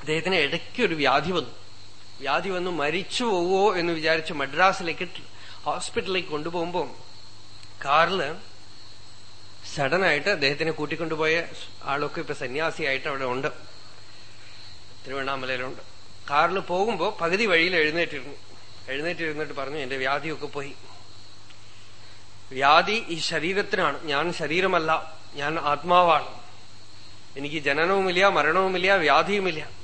അദ്ദേഹത്തിന് ഇടയ്ക്ക് ഒരു വ്യാധി വന്നു. വ്യാധി വന്നു മരിച്ചു പോവോ എന്ന് വിചാരിച്ച് മദ്രാസിലേക്ക് ഹോസ്പിറ്റലിലേക്ക് കൊണ്ടുപോകുമ്പോൾ കാറിൽ സഡനായിട്ട് അദ്ദേഹത്തിനെ കൂട്ടിക്കൊണ്ടുപോയ ആളൊക്കെ ഇപ്പൊ സന്യാസിയായിട്ട് അവിടെ ഉണ്ട്. തിരുവണ്ണാമലയിലുണ്ട്. കാറിൽ പോകുമ്പോൾ പകുതി വഴിയിൽ എഴുന്നേറ്റിരുന്നു. എഴുന്നേറ്റിരുന്നിട്ട് പറഞ്ഞു എന്റെ വ്യാധിയൊക്കെ പോയി. വ്യാധി ഈ ശരീരത്തിനാണ്. ഞാൻ ശരീരമല്ല. ഞാൻ ആത്മാവാണ്. എനിക്ക് ജനനവുമില്ല മരണവുമില്ല വ്യാധിയുമില്ല.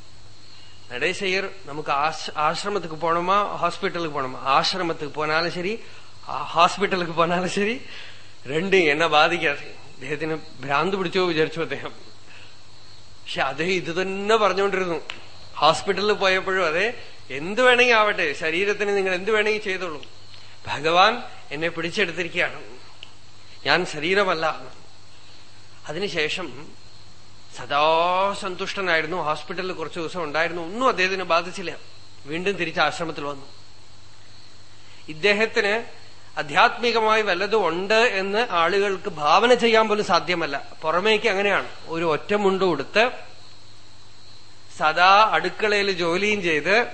നടേശയർ നമുക്ക് ஆசிரமத்துக்கு പോകണമോ ஹாஸ்பிட்டலுக்கு പോകണമോ ஆசிரமத்துக்கு போனாலும் ശരി ஹாஸ்பிட்டலுக்கு போனாலும் ശരി. രണ്ടും എന്നെ ബാധിക്കാതെ അദ്ദേഹത്തിന് ഭ്രാന്ത് പിടിച്ചോ വിചാരിച്ചു അദ്ദേഹം. പക്ഷെ അദ്ദേഹം ഇത് തന്നെ പറഞ്ഞുകൊണ്ടിരുന്നു. ഹോസ്പിറ്റലിൽ പോയപ്പോഴും അതെ എന്ത് വേണമെങ്കിൽ ആവട്ടെ ശരീരത്തിന് നിങ്ങൾ എന്ത് വേണമെങ്കിൽ ചെയ്തോളൂ. ഭഗവാൻ എന്നെ പിടിച്ചെടുത്തിരിക്കുകയാണ്. ഞാൻ ശരീരമല്ല. അതിനുശേഷം സദാ സന്തുഷ്ടനായിരുന്നു. ഹോസ്പിറ്റലിൽ കുറച്ചു ദിവസം ഉണ്ടായിരുന്നു. ഒന്നും അദ്ദേഹത്തിന് ബാധിച്ചില്ല. വീണ്ടും തിരിച്ച് ആശ്രമത്തിൽ വന്നു. ഇദ്ദേഹത്തിന് ആധ്യാത്മികമായി വല്ലതും ഉണ്ട് എന്ന് ആളുകൾക്ക് ഭാവന ചെയ്യാൻ പോലും സാധ്യമല്ല. പുറമേക്ക് അങ്ങനെയാണ്. ഒരു ഒറ്റമുണ്ട് കൊടുത്ത് സദാ അടുക്കളയിൽ ജോലിയും ചെയ്ത്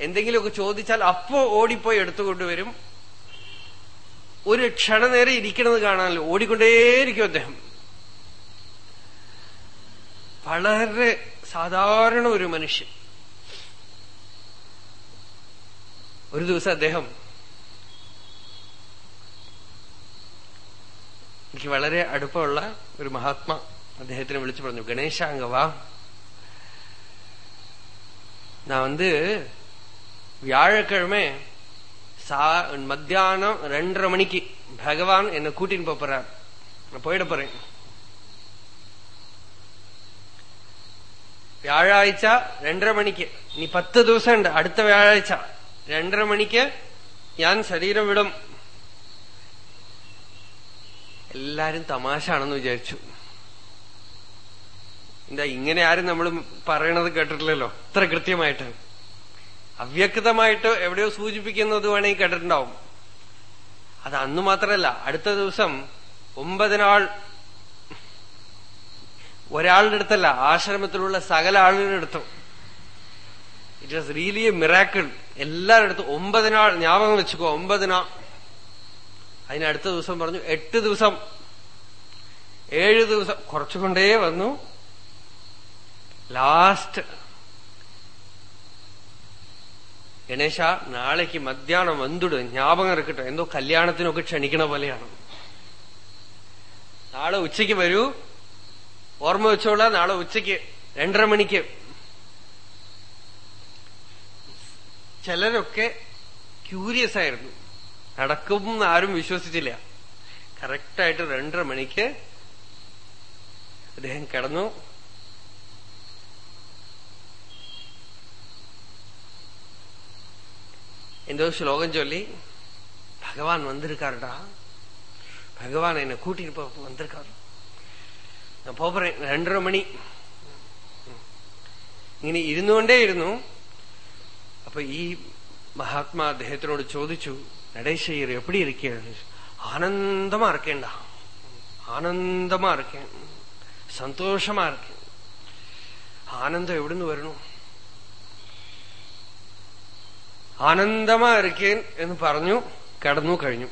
എന്തെങ്കിലുമൊക്കെ ചോദിച്ചാൽ അപ്പോ ഓടിപ്പോയി എടുത്തുകൊണ്ടുവരും. ഒരു ക്ഷണനേരം ഇരിക്കണത് കാണാനല്ലോ ഓടിക്കൊണ്ടേയിരിക്കും അദ്ദേഹം. വളരെ സാധാരണ ഒരു മനുഷ്യൻ ഒരു ദിവസം അദ്ദേഹം എനിക്ക് വളരെ അടുപ്പമുള്ള ഒരു മഹാത്മാ അദ്ദേഹത്തിനെ വിളിച്ചു പറഞ്ഞു ഗണേശാങ്കവാ நான் வந்து வியாழக்கிழமை சா மத்தியானம் ரெண்டரை மணிக்கு பகவான் என்னை கூட்டின்னு போறார் நான் போயிட போறேன் വ്യാഴാഴ്ച രണ്ടര മണിക്ക്. ഇനി പത്ത് ദിവസം ഉണ്ട് അടുത്ത വ്യാഴാഴ്ച രണ്ടര മണിക്ക് ഞാൻ ശരീരം വിടും. എല്ലാരും തമാശാണെന്ന് വിചാരിച്ചു. എന്താ ഇങ്ങനെ ആരും നമ്മൾ പറയണത് കേട്ടിട്ടില്ലല്ലോ? ഇത്ര കൃത്യമായിട്ട്. അവ്യക്തമായിട്ട് എവിടെയോ സൂചിപ്പിക്കുന്നത് വേണമെങ്കിൽ കേട്ടിട്ടുണ്ടാവും. അത് അന്ന് മാത്രമല്ല അടുത്ത ദിവസം ഒമ്പതിനാൾ ഒരാളുടെ അടുത്തല്ല ആശ്രമത്തിലുള്ള സകല ആളുകളുടെ അടുത്തും. It was really a miracle എല്ലാവരുടെ അടുത്തും ഒമ്പതിനാൾ ജ്ഞാപകം വെച്ചുക്കോ ഒമ്പതിനാ അതിനടുത്ത ദിവസം പറഞ്ഞു എട്ട് ദിവസം. ഏഴ് ദിവസം. കുറച്ചുകൊണ്ടേ വന്നു. ലാസ്റ്റ് ഗണേശ നാളേക്ക് മധ്യാഹ്നം വന്നിടും. ജ്ഞാപകം ഇറക്കട്ടെ എന്തോ കല്യാണത്തിനൊക്കെ ക്ഷണിക്കണ പോലെയാണ്. നാളെ ഉച്ചയ്ക്ക് വരൂ. ഓർമ്മ വെച്ചോളാം നാളെ ഉച്ചയ്ക്ക് രണ്ടര മണിക്ക്. ചിലരൊക്കെ ക്യൂരിയസ് ആയിരുന്നു. നടക്കും ആരും വിശ്വസിച്ചില്ല. കറക്റ്റായിട്ട് രണ്ടര മണിക്ക് അദ്ദേഹം കിടന്നു. എന്തോ ശ്ലോകം ചൊല്ലി ഭഗവാൻ വന്നിരിക്കാറുടാ ഭഗവാൻ എന്നെ കൂട്ടിട്ട് വന്നിരിക്കാറ് ഞാൻ പറയും രണ്ടര മണി. ഇങ്ങനെ ഇരുന്നുകൊണ്ടേ ഇരുന്നു. അപ്പൊ ഈ മഹാത്മാ അദ്ദേഹത്തിനോട് ചോദിച്ചു നടേശയ്യർ എപ്പടി ഇരിക്കുകയാണ്? ആനന്ദമാ ഇരിക്കേണ്ട. ആനന്ദമാ ഇരിക്കേ. സന്തോഷമാ ആനന്ദം എവിടുന്ന് വരണു? ആനന്ദമാ ഇരിക്കേൻ എന്ന് പറഞ്ഞു കടന്നു കഴിഞ്ഞു.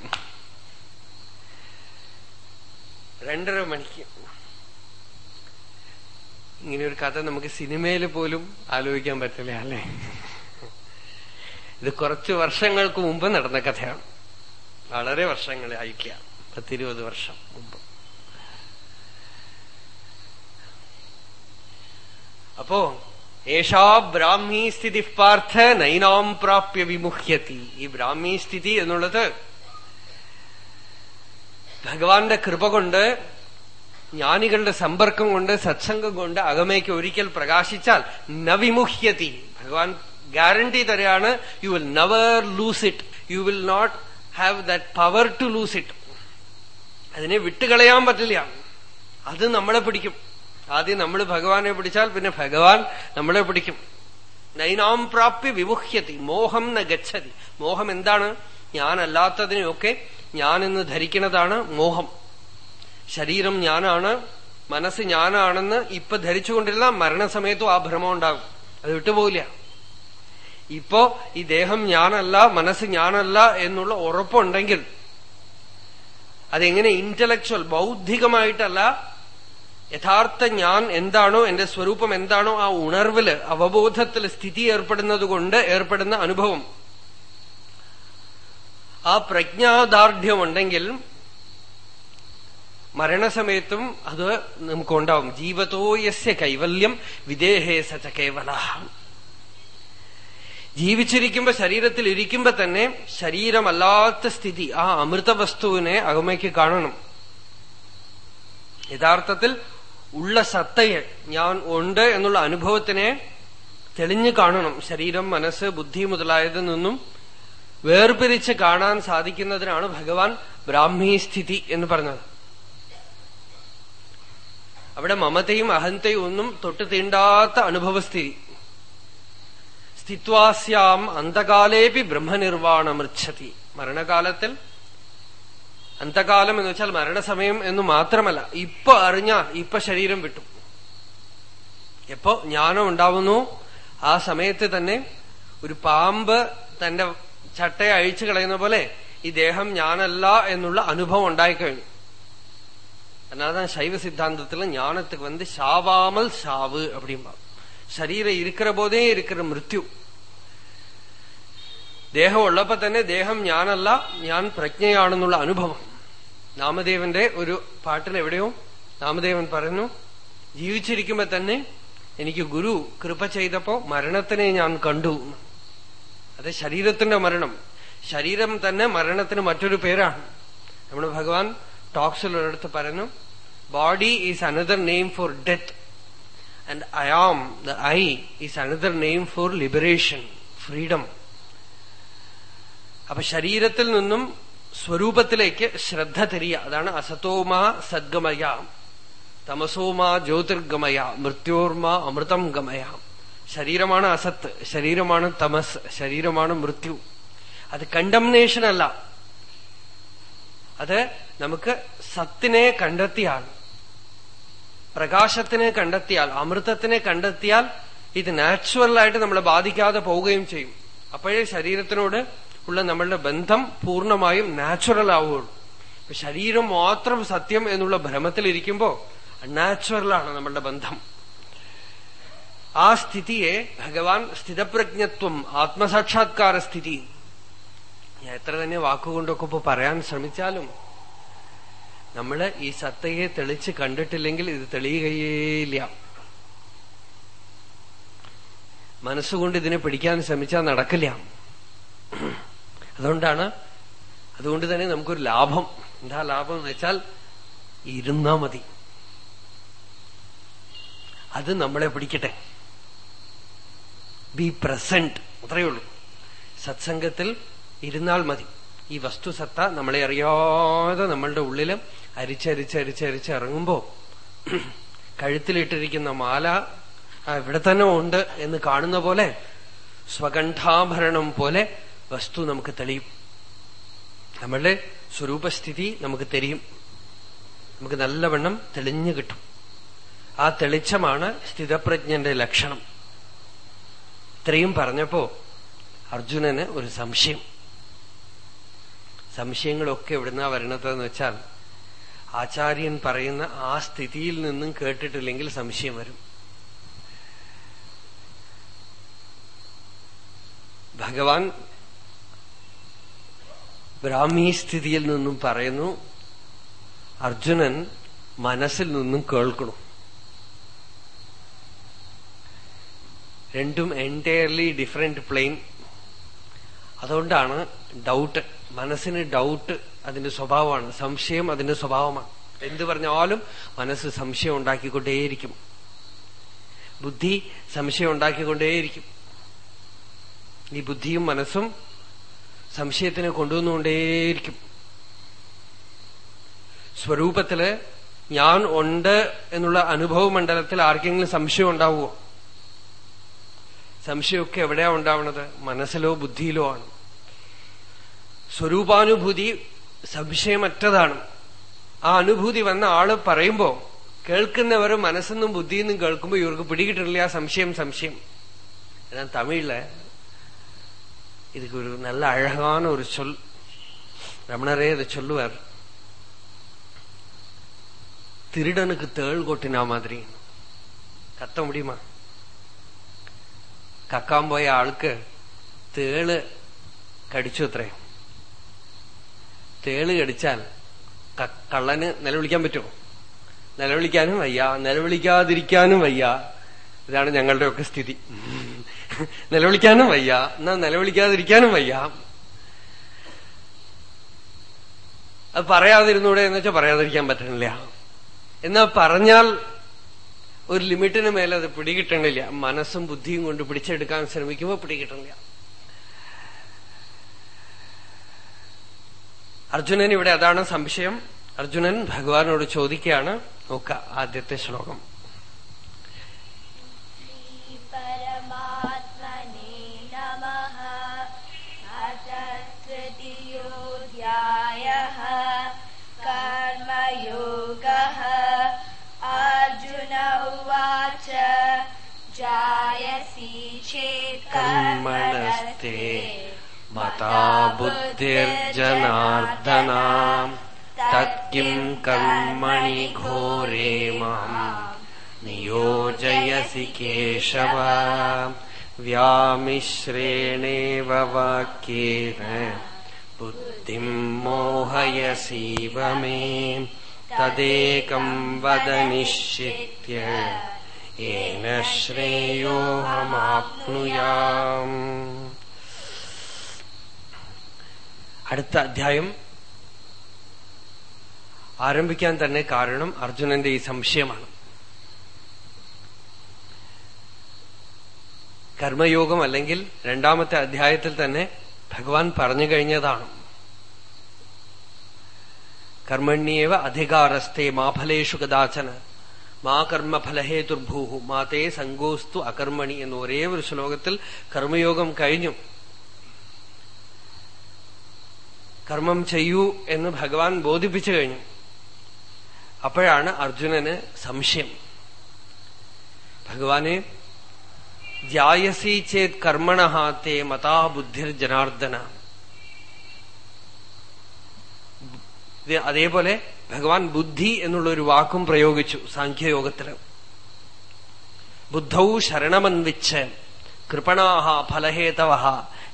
രണ്ടര മണിക്ക്. ഇങ്ങനെ ഒരു കഥ നമുക്ക് സിനിമയിൽ പോലും ആലോചിക്കാൻ പറ്റില്ല അല്ലേ? ഇത് കുറച്ച് വർഷങ്ങൾക്ക് മുമ്പ് നടന്ന കഥയാണ്. വളരെ വർഷങ്ങളെ അയക്കുക പത്തിരുപത് വർഷം മുമ്പ്. അപ്പോ ഏഷാ ബ്രാഹ്മി സ്ഥിതി പാർത്ഥ നൈനാം പ്രാപ്യ വിമുഹ്യത്തി ഈ ബ്രാഹ്മി സ്ഥിതി എന്നുള്ളത് ഭഗവാന്റെ കൃപ കൊണ്ട് ജ്ഞാനികളുടെ സമ്പർക്കം കൊണ്ട് സത്സംഗം കൊണ്ട് അകമയ്ക്ക് ഒരിക്കൽ പ്രകാശിച്ചാൽ നവിമുഹ്യതി. ഭഗവാൻ ഗ്യാരണ്ടി തരാണ് you will never lose it you will not have that power to lose it അതിനെ വിട്ടുകളയാൻ പറ്റില്ല. അത് നമ്മളെ പിടിക്കും. ആദ്യം നമ്മൾ ഭഗവാനെ പിടിച്ചാൽ പിന്നെ ഭഗവാൻ നമ്മളെ പിടിക്കും. നൈനാം പ്രാപ്യ വിമുഹ്യതി മോഹം ന ഗച്ഛതി. മോഹം എന്താണ്? ഞാനല്ലാത്തതിനെയൊക്കെ ഞാനെന്ന് ധരിക്കുന്നതാണ് മോഹം. ശരീരം ഞാനാണ് മനസ്സ് ഞാനാണെന്ന് ഇപ്പൊ ധരിച്ചുകൊണ്ടിരുന്ന മരണസമയത്തും ആ ഭ്രമം ഉണ്ടാകും. അത് വിട്ടുപോകില്ല. ഇപ്പോ ഈ ദേഹം ഞാനല്ല മനസ്സ് ഞാനല്ല എന്നുള്ള ഉറപ്പുണ്ടെങ്കിൽ അതെങ്ങനെ ഇന്റലക്ച്വൽ ബൗദ്ധികമായിട്ടല്ല യഥാർത്ഥ ഞാൻ എന്താണോ എന്റെ സ്വരൂപം എന്താണോ ആ ഉണർവിൽ അവബോധത്തിൽ സ്ഥിതി ഏർപ്പെടുന്നത് കൊണ്ട് ഏർപ്പെടുന്ന അനുഭവം. ആ പ്രജ്ഞാദാർഢ്യമുണ്ടെങ്കിൽ മരണസമയത്തും അത് നമുക്കുണ്ടാവും. ജീവതോയസ്യ കൈവല്യം വിദേഹേ സച്ച കേവല ജീവിച്ചിരിക്കുമ്പോ ശരീരത്തിൽ ഇരിക്കുമ്പോ തന്നെ ശരീരമല്ലാത്ത സ്ഥിതി ആ അമൃത വസ്തുവിനെ അകമയ്ക്ക് കാണണം. യഥാർത്ഥത്തിൽ ഉള്ള സത്തയെ ഞാൻ ഉണ്ട് എന്നുള്ള അനുഭവത്തിനെ തെളിഞ്ഞു കാണണം. ശരീരം മനസ്സ് ബുദ്ധി മുതലായതിൽ നിന്നും വേർപിരിച്ച് കാണാൻ സാധിക്കുന്നതിനാണ് ഭഗവാൻ ബ്രാഹ്മീ സ്ഥിതി എന്ന് പറഞ്ഞത്. അവിടെ മമതയും അഹന്തയും ഒന്നും തൊട്ട് തീണ്ടാത്ത അനുഭവസ്ഥിതി സ്ഥിത്വാസ്യാം അന്തകാലേപി ബ്രഹ്മനിർവാണമൃച്ഛതി. മരണകാലത്തിൽ അന്തകാലം എന്ന് വെച്ചാൽ മരണസമയം എന്ന് മാത്രമല്ല ഇപ്പൊ അറിഞ്ഞ ഇപ്പൊ ശരീരം വിട്ടു. എപ്പോ ജ്ഞാനം ഉണ്ടാവുന്നു ആ സമയത്ത് തന്നെ ഒരു പാമ്പ് തന്റെ ചട്ടയെ അഴിച്ചു കളയുന്ന പോലെ ഈ ദേഹം ഞാനല്ല എന്നുള്ള അനുഭവം ഉണ്ടായിക്കഴിഞ്ഞു. அதனாலதான் சைவ சித்தாந்தத்துல ஞானத்துக்கு வந்து சாவாமல் சாவு அப்படிம்பா ശരീരം ഇരിക്കുന്ന പോതേ ഇരിക്കുന്ന മൃത്യു ദേഹം ഉള്ളപ്പോ തന്നെ ദേഹം ഞാനല്ല ഞാൻ പ്രജ്ഞയാണെന്നുള്ള അനുഭവം നാമദേവന്റെ ഒരു പാട്ടിൽ എവിടെയോ നാമദേവൻ പറഞ്ഞു ജീവിച്ചിരിക്കുമ്പോ തന്നെ എനിക്ക് ഗുരു കൃപ ചെയ്തപ്പോ മരണത്തിനെ ഞാൻ കണ്ടു അത് ശരീരത്തിന്റെ മരണം ശരീരം തന്നെ മരണത്തിന് മറ്റൊരു പേരാണ് നമ്മുടെ ഭഗവാൻ ടോക്സിൽ ഒരിടത്ത് പറയുന്നു body is another name for death and I am the I is another name for liberation freedom അപ്പൊ ശരീരത്തിൽ നിന്നും സ്വരൂപത്തിലേക്ക് ശ്രദ്ധ തിരിയ അതാണ് അസതോമാ സദ്ഗമയ തമസോമാ ജ്യോതിർഗമയ മൃത്യോർമ അമൃതം ഗമയ. ശരീരമാണ് അസത്ത് ശരീരമാണ് തമസ് ശരീരമാണ് മൃത്യു. അത് കണ്ടംനേഷൻ അല്ല. അത് നമുക്ക് സത്തിനെ കണ്ടെത്തിയാൽ പ്രകാശത്തിനെ കണ്ടെത്തിയാൽ അമൃതത്തിനെ കണ്ടെത്തിയാൽ ഇത് നാച്ചുറലായിട്ട് നമ്മളെ ബാധിക്കാതെ പോവുകയും ചെയ്യും. അപ്പോഴേ ശരീരത്തിനോട് ഉള്ള നമ്മളുടെ ബന്ധം പൂർണമായും നാച്ചുറൽ ആവുകയുള്ളൂ. ശരീരം മാത്രം സത്യം എന്നുള്ള ഭ്രമത്തിലിരിക്കുമ്പോ അൺനാച്ചുറലാണ് നമ്മളുടെ ബന്ധം. ആ സ്ഥിതിയെ ഭഗവാൻ സ്ഥിതപ്രജ്ഞത്വം ആത്മസാക്ഷാത്കാര സ്ഥിതി എത്ര തന്നെ വാക്കുകൊണ്ടൊക്കെ ഇപ്പൊ പറയാൻ ശ്രമിച്ചാലും നമ്മൾ ഈ സത്തയെ തെളിച്ച് കണ്ടിട്ടില്ലെങ്കിൽ ഇത് തെളിയുകയേയില്ല മനസ്സുകൊണ്ട് ഇതിനെ പിടിക്കാൻ ശ്രമിച്ചാൽ നടക്കില്ല. അതുകൊണ്ടാണ് അതുകൊണ്ട് തന്നെ നമുക്കൊരു ലാഭം. എന്താ ലാഭം എന്ന് വെച്ചാൽ ഇരുന്നാ മതി. അത് നമ്മളെ പിടിക്കട്ടെ. ബി പ്രസന്റ് അത്രയേ ഉള്ളൂ. സത്സംഗത്തിൽ ഇരുന്നാൽ മതി. ഈ വസ്തുസത്ത നമ്മളെ അറിയാതെ നമ്മളുടെ ഉള്ളിൽ അരിച്ചരിച്ചരിച്ചരിച്ച് ഇറങ്ങുമ്പോ കഴുത്തിലിട്ടിരിക്കുന്ന മാല ഇവിടെ തന്നെ ഉണ്ട് എന്ന് കാണുന്ന പോലെ സ്വകണ്ഠാഭരണം പോലെ വസ്തു നമുക്ക് തെളിയും. നമ്മളുടെ സ്വരൂപസ്ഥിതി നമുക്ക് തെരിയും. നമുക്ക് നല്ലവണ്ണം തെളിഞ്ഞു കിട്ടും. ആ തെളിച്ചമാണ് സ്ഥിതപ്രജ്ഞന്റെ ലക്ഷണം. ഇത്രയും പറഞ്ഞപ്പോ അർജുനന് ഒരു സംശയം. സംശയങ്ങളൊക്കെ എവിടുന്നാ വരണതെന്ന് വെച്ചാൽ ആചാര്യൻ പറയുന്ന ആ സ്ഥിതിയിൽ നിന്നും കേട്ടിട്ടില്ലെങ്കിൽ സംശയം വരും. ഭഗവാൻ ബ്രാഹ്മീ സ്ഥിതിയിൽ നിന്നും പറയുന്നു അർജുനൻ മനസ്സിൽ നിന്നും കേൾക്കണം. രണ്ടും എന്റയർലി ഡിഫറെന്റ് പ്ലെയിൻ അതുകൊണ്ടാണ് ഡൗട്ട് മനസ്സിന് ഡൗട്ട് അതിന്റെ സ്വഭാവമാണ്. സംശയം അതിന്റെ സ്വഭാവമാണ്. എന്ത് പറഞ്ഞാലും മനസ്സ് സംശയം ഉണ്ടാക്കിക്കൊണ്ടേയിരിക്കും. ബുദ്ധി സംശയം ഉണ്ടാക്കിക്കൊണ്ടേയിരിക്കും. ഈ ബുദ്ധിയും മനസ്സും സംശയത്തിനെ കൊണ്ടുവന്നുകൊണ്ടേയിരിക്കും. സ്വരൂപത്തിൽ ഞാൻ ഉണ്ട് എന്നുള്ള അനുഭവ മണ്ഡലത്തിൽ ആർക്കെങ്കിലും സംശയം ഉണ്ടാവുമോ സംശയമൊക്കെ എവിടെയാ ഉണ്ടാവുന്നത്? മനസ്സിലോ ബുദ്ധിയിലോ ആണ്. സ്വരൂപാനുഭൂതി സംശയമറ്റതാണ് ആ അനുഭൂതി വന്ന ആള് പറയുമ്പോ കേൾക്കുന്നവർ മനസ്സെന്നും ബുദ്ധിയെന്നും കേൾക്കുമ്പോൾ ഇവർക്ക് പിടികിട്ടില്ല സംശയം സംശയം ഞാൻ തമിഴില് இதுக்கு ஒரு நல்ல அழகான ஒரு சொல் ரமணரே அதை சொல்லுவார் திருடனுக்கு தேள் கொட்டினா மாதிரி கத்த முடியுமா കക്കാൻ പോയ ആൾക്ക് തേള് കടിച്ചു അത്രേ തേൾ കടിച്ചാൽ കള്ളന് നിലവിളിക്കാൻ പറ്റുമോ? നിലവിളിക്കാനും വയ്യ. നിലവിളിക്കാതിരിക്കാനും വയ്യ. ഇതാണ് ഞങ്ങളുടെയൊക്കെ സ്ഥിതി. നിലവിളിക്കാനും വയ്യ. എന്നാ നിലവിളിക്കാതിരിക്കാനും വയ്യ. അത് പറയാതിരുന്നൂടെ എന്ന് വെച്ചാൽ പറയാതിരിക്കാൻ പറ്റണില്ല. എന്നാ പറഞ്ഞാൽ ഒരു ലിമിറ്റിന് മേലെ അത് പിടികിട്ടണില്ല. മനസ്സും ബുദ്ധിയും കൊണ്ട് പിടിച്ചെടുക്കാൻ ശ്രമിക്കുമ്പോൾ പിടികിട്ടണില്ല. അർജുനൻ ഇവിടെ അതാണ് സംശയം അർജുനൻ ഭഗവാനോട് ചോദിക്കുകയാണ് നോക്ക ആദ്യത്തെ ശ്ലോകം कर्मयोगः अर्जुन उवाच जायसि चेत् कर्मणस्ते मता बुद्धिर्जनार्दनाम्। तत् किम् कर्मणि घोरे माम्। नियोजयसि केशव। व्यामिश्रेणेव वाक्येन। बुद्धिम् मोहयसीव मे तदेकम् वद निश्चित्य। येन श्रेयोऽहमाप्नुयाम्। അടുത്ത അധ്യായം ആരംഭിക്കാൻ തന്നെ കാരണം അർജുനന്റെ ഈ സംശയമാണ്. കർമ്മയോഗം അല്ലെങ്കിൽ രണ്ടാമത്തെ അധ്യായത്തിൽ തന്നെ ഭഗവാൻ പറഞ്ഞു കഴിഞ്ഞതാണ്. കർമ്മണ്യേവ അധികാരസ്ഥേ മാ ഫലേഷു കഥാചന മാ കർമ്മഫലഹേതുർഭൂഹു മാതേ സംഗോസ്തു അകർമ്മണി എന്ന ഒരേ ഒരു ശ്ലോകത്തിൽ കർമ്മയോഗം കഴിഞ്ഞു. കർമ്മം ചെയ്യൂ എന്ന് ഭഗവാൻ ബോധിപ്പിച്ചു കഴിഞ്ഞു. അപ്പോഴാണ് അർജുനന് സംശയം. ഭഗവാനെ ജായസി ചേത് കർമ്മണ തേ മതാ ജനാർദ്ദന. അതേപോലെ ഭഗവാൻ ബുദ്ധി എന്നുള്ള ഒരു വാക്കും പ്രയോഗിച്ചു സാഖ്യയോഗത്തിൽ. ബുദ്ധൗ ശരണമന്വിച്ച് കൃപണാഹ ഫലഹേതവ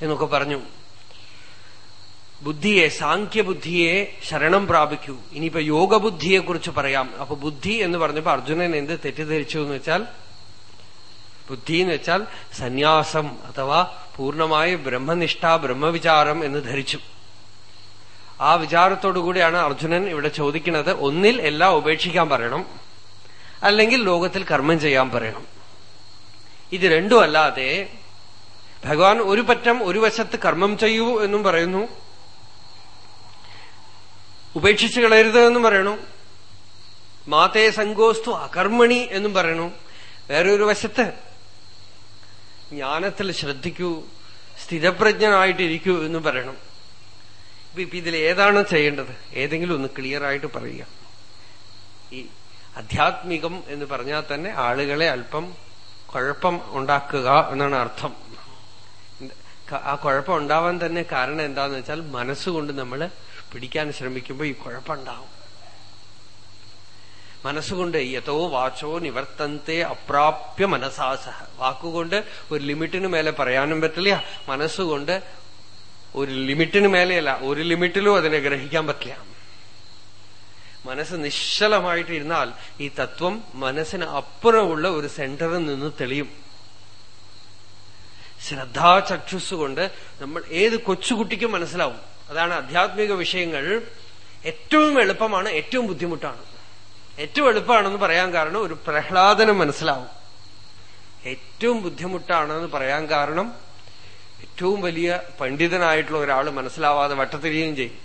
എന്നൊക്കെ പറഞ്ഞു. ബുദ്ധിയെ സാഖ്യബുദ്ധിയെ ശരണം പ്രാപിക്കൂ. ഇനിയിപ്പോ യോഗബുദ്ധിയെ കുറിച്ച് പറയാം. അപ്പൊ ബുദ്ധി എന്ന് പറഞ്ഞപ്പോ അർജുനൻ എന്ത് തെറ്റിദ്ധരിച്ചു എന്ന് വെച്ചാൽ ബുദ്ധി എന്ന് വെച്ചാൽ സന്യാസം അഥവാ പൂർണമായ ബ്രഹ്മനിഷ്ഠ ബ്രഹ്മവിചാരം എന്ന് ധരിച്ചു. ആ വിചാരത്തോടുകൂടിയാണ് അർജുനൻ ഇവിടെ ചോദിക്കുന്നത് ഒന്നിൽ എല്ലാം ഉപേക്ഷിക്കാൻ പറയണം അല്ലെങ്കിൽ ലോകത്തിൽ കർമ്മം ചെയ്യാൻ പറയണം. ഇത് രണ്ടുമല്ലാതെ ഭഗവാൻ ഒരു പറ്റം ഒരു വശത്ത് കർമ്മം ചെയ്യൂ എന്നും പറയുന്നു. ഉപേക്ഷിച്ചു കളയരുത് എന്നും പറയണു. മാതേ സങ്കോസ്തു അകർമ്മണി എന്നും പറയണു. വേറൊരു വശത്ത് ജ്ഞാനത്തിൽ ശ്രദ്ധിക്കൂ സ്ഥിരപ്രജ്ഞനായിട്ടിരിക്കൂ എന്ന് പറയണം. ഇപ്പൊ ഇതിൽ ഏതാണ് ചെയ്യേണ്ടത്? ഏതെങ്കിലും ഒന്ന് ക്ലിയർ ആയിട്ട് പറയുക. ഈ അധ്യാത്മികം എന്ന് പറഞ്ഞാൽ തന്നെ ആളുകളെ അല്പം കുഴപ്പം ഉണ്ടാക്കുക എന്നാണ് അർത്ഥം. ആ കുഴപ്പം ഉണ്ടാവാൻ തന്നെ കാരണം എന്താന്ന് വെച്ചാൽ മനസ്സുകൊണ്ട് നമ്മൾ പിടിക്കാൻ ശ്രമിക്കുമ്പോൾ ഈ കുഴപ്പമുണ്ടാവും. മനസ്സുകൊണ്ട് യഥോ വാച്ചോ നിവർത്തന്തെ അപ്രാപ്യ മനസാസഹ വാക്കുകൊണ്ട് ഒരു ലിമിറ്റിന് മേലെ പറയാനും പറ്റില്ല മനസ്സുകൊണ്ട് ഒരു ലിമിറ്റിന് മേലെയല്ല ഒരു ലിമിറ്റിലും അതിനെ ഗ്രഹിക്കാൻ പറ്റില്ല. മനസ്സ് നിശ്ചലമായിട്ടിരുന്നാൽ ഈ തത്വം മനസ്സിന് അപ്പുറമുള്ള ഒരു സെന്ററിൽ നിന്ന് തെളിയും. ശ്രദ്ധാചക്ഷുസ് കൊണ്ട് നമ്മൾ ഏത് കൊച്ചുകുട്ടിക്കും മനസ്സിലാവും. അതാണ് ആധ്യാത്മിക വിഷയങ്ങൾ ഏറ്റവും എളുപ്പമാണ് ഏറ്റവും ബുദ്ധിമുട്ടാണ്. ഏറ്റവും എളുപ്പമാണെന്ന് പറയാൻ കാരണം ഒരു പ്രഹ്ലാദനം മനസ്സിലാവും. ഏറ്റവും ബുദ്ധിമുട്ടാണെന്ന് പറയാൻ കാരണം ഏറ്റവും വലിയ പണ്ഡിതനായിട്ടുള്ള ഒരാൾ മനസ്സിലാവാതെ വട്ടത്തിരിയും ചെയ്യും.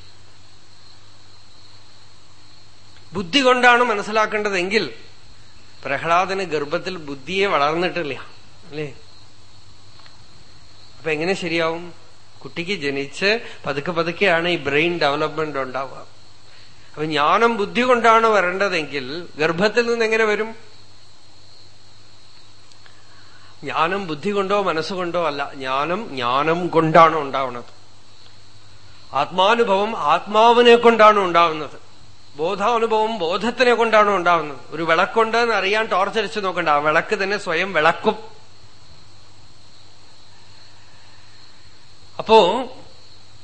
ബുദ്ധി കൊണ്ടാണ് മനസ്സിലാക്കേണ്ടതെങ്കിൽ പ്രഹ്ലാദന് ഗർഭത്തിൽ ബുദ്ധിയെ വളർന്നിട്ടില്ല അല്ലേ? അപ്പൊ എങ്ങനെ ശരിയാവും? കുട്ടിക്ക് ജനിച്ച് പതുക്കെ പതുക്കെയാണ് ഈ ബ്രെയിൻ ഡെവലപ്മെന്റ് ഉണ്ടാവുക. അപ്പൊ ജ്ഞാനം ബുദ്ധി കൊണ്ടാണ് വരേണ്ടതെങ്കിൽ ഗർഭത്തിൽ നിന്ന് എങ്ങനെ വരും? ജ്ഞാനം ബുദ്ധി കൊണ്ടോ മനസ്സുകൊണ്ടോ അല്ല ജ്ഞാനം ജ്ഞാനം കൊണ്ടാണ് ഉണ്ടാവുന്നത്. ആത്മാനുഭവം ആത്മാവിനെ കൊണ്ടാണ് ഉണ്ടാവുന്നത്. ബോധാനുഭവം ബോധത്തിനെ കൊണ്ടാണ് ഉണ്ടാവുന്നത്. ഒരു വിളക്കുണ്ട് എന്ന് അറിയാൻ ടോർച്ചടിച്ച് നോക്കണ്ട. ആ വിളക്ക് തന്നെ സ്വയം വിളക്കും. അപ്പോ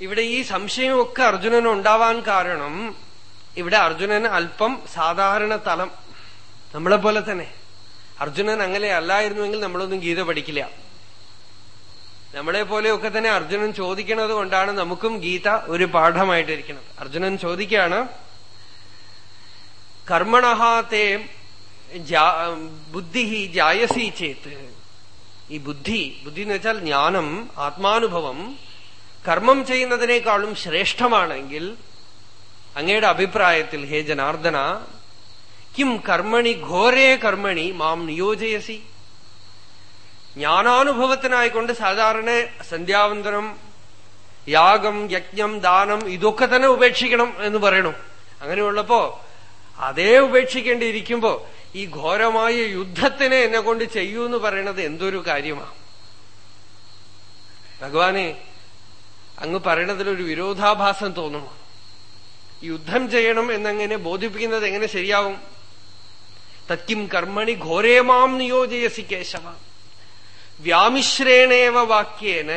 ഇവിടെ ഈ സംശയമൊക്കെ അർജുനന് ഉണ്ടാവാൻ കാരണം ഇവിടെ അർജുനന് അല്പം സാധാരണ തലം നമ്മളെ പോലെ തന്നെ. അർജുനൻ അങ്ങനെ അല്ലായിരുന്നുവെങ്കിൽ നമ്മളൊന്നും ഗീത പഠിക്കില്ല. നമ്മളെ പോലെയൊക്കെ തന്നെ അർജുനൻ ചോദിക്കുന്നത് കൊണ്ടാണ് നമുക്കും ഗീത ഒരു പാഠമായിട്ടിരിക്കുന്നത്. അർജുനൻ ചോദിക്കുകയാണ് കർമ്മണഹാത്തെ ബുദ്ധി ജായസി ചേത്ത് ഈ ബുദ്ധി ബുദ്ധി എന്ന് വെച്ചാൽ ജ്ഞാനം ആത്മാനുഭവം കർമ്മം ചെയ്യുന്നതിനേക്കാളും ശ്രേഷ്ഠമാണെങ്കിൽ അങ്ങയുടെ അഭിപ്രായത്തിൽ ഹേ ജനാർദ്ദന കിം കർമ്മണി ഘോരേ കർമ്മണി മാം നിയോജയസി. ജ്ഞാനാനുഭവത്തിനായിക്കൊണ്ട് സാധാരണ സന്ധ്യാവന്തനം യാഗം യജ്ഞം ദാനം ഇതൊക്കെ തന്നെ ഉപേക്ഷിക്കണം എന്ന് പറയണു. അങ്ങനെയുള്ളപ്പോ അതേ ഉപേക്ഷിക്കേണ്ടിയിരിക്കുമ്പോ ഈ ഘോരമായ യുദ്ധത്തിനെ എന്നെ കൊണ്ട് ചെയ്യൂ എന്ന് പറയണത് എന്തൊരു കാര്യമാണ് ഭഗവാനെ അങ്ങ് പറയണതിലൊരു വിരോധാഭാസം തോന്നുന്നു യുദ്ധം ചെയ്യണം എന്നങ്ങനെ ബോധിപ്പിക്കുന്നത് എങ്ങനെ ശരിയാവും? തത്യം കർമ്മണി ഘോരേമാം നിയോജയസി കേശവ. വ്യാമിശ്രേണേവ വാക്യേന.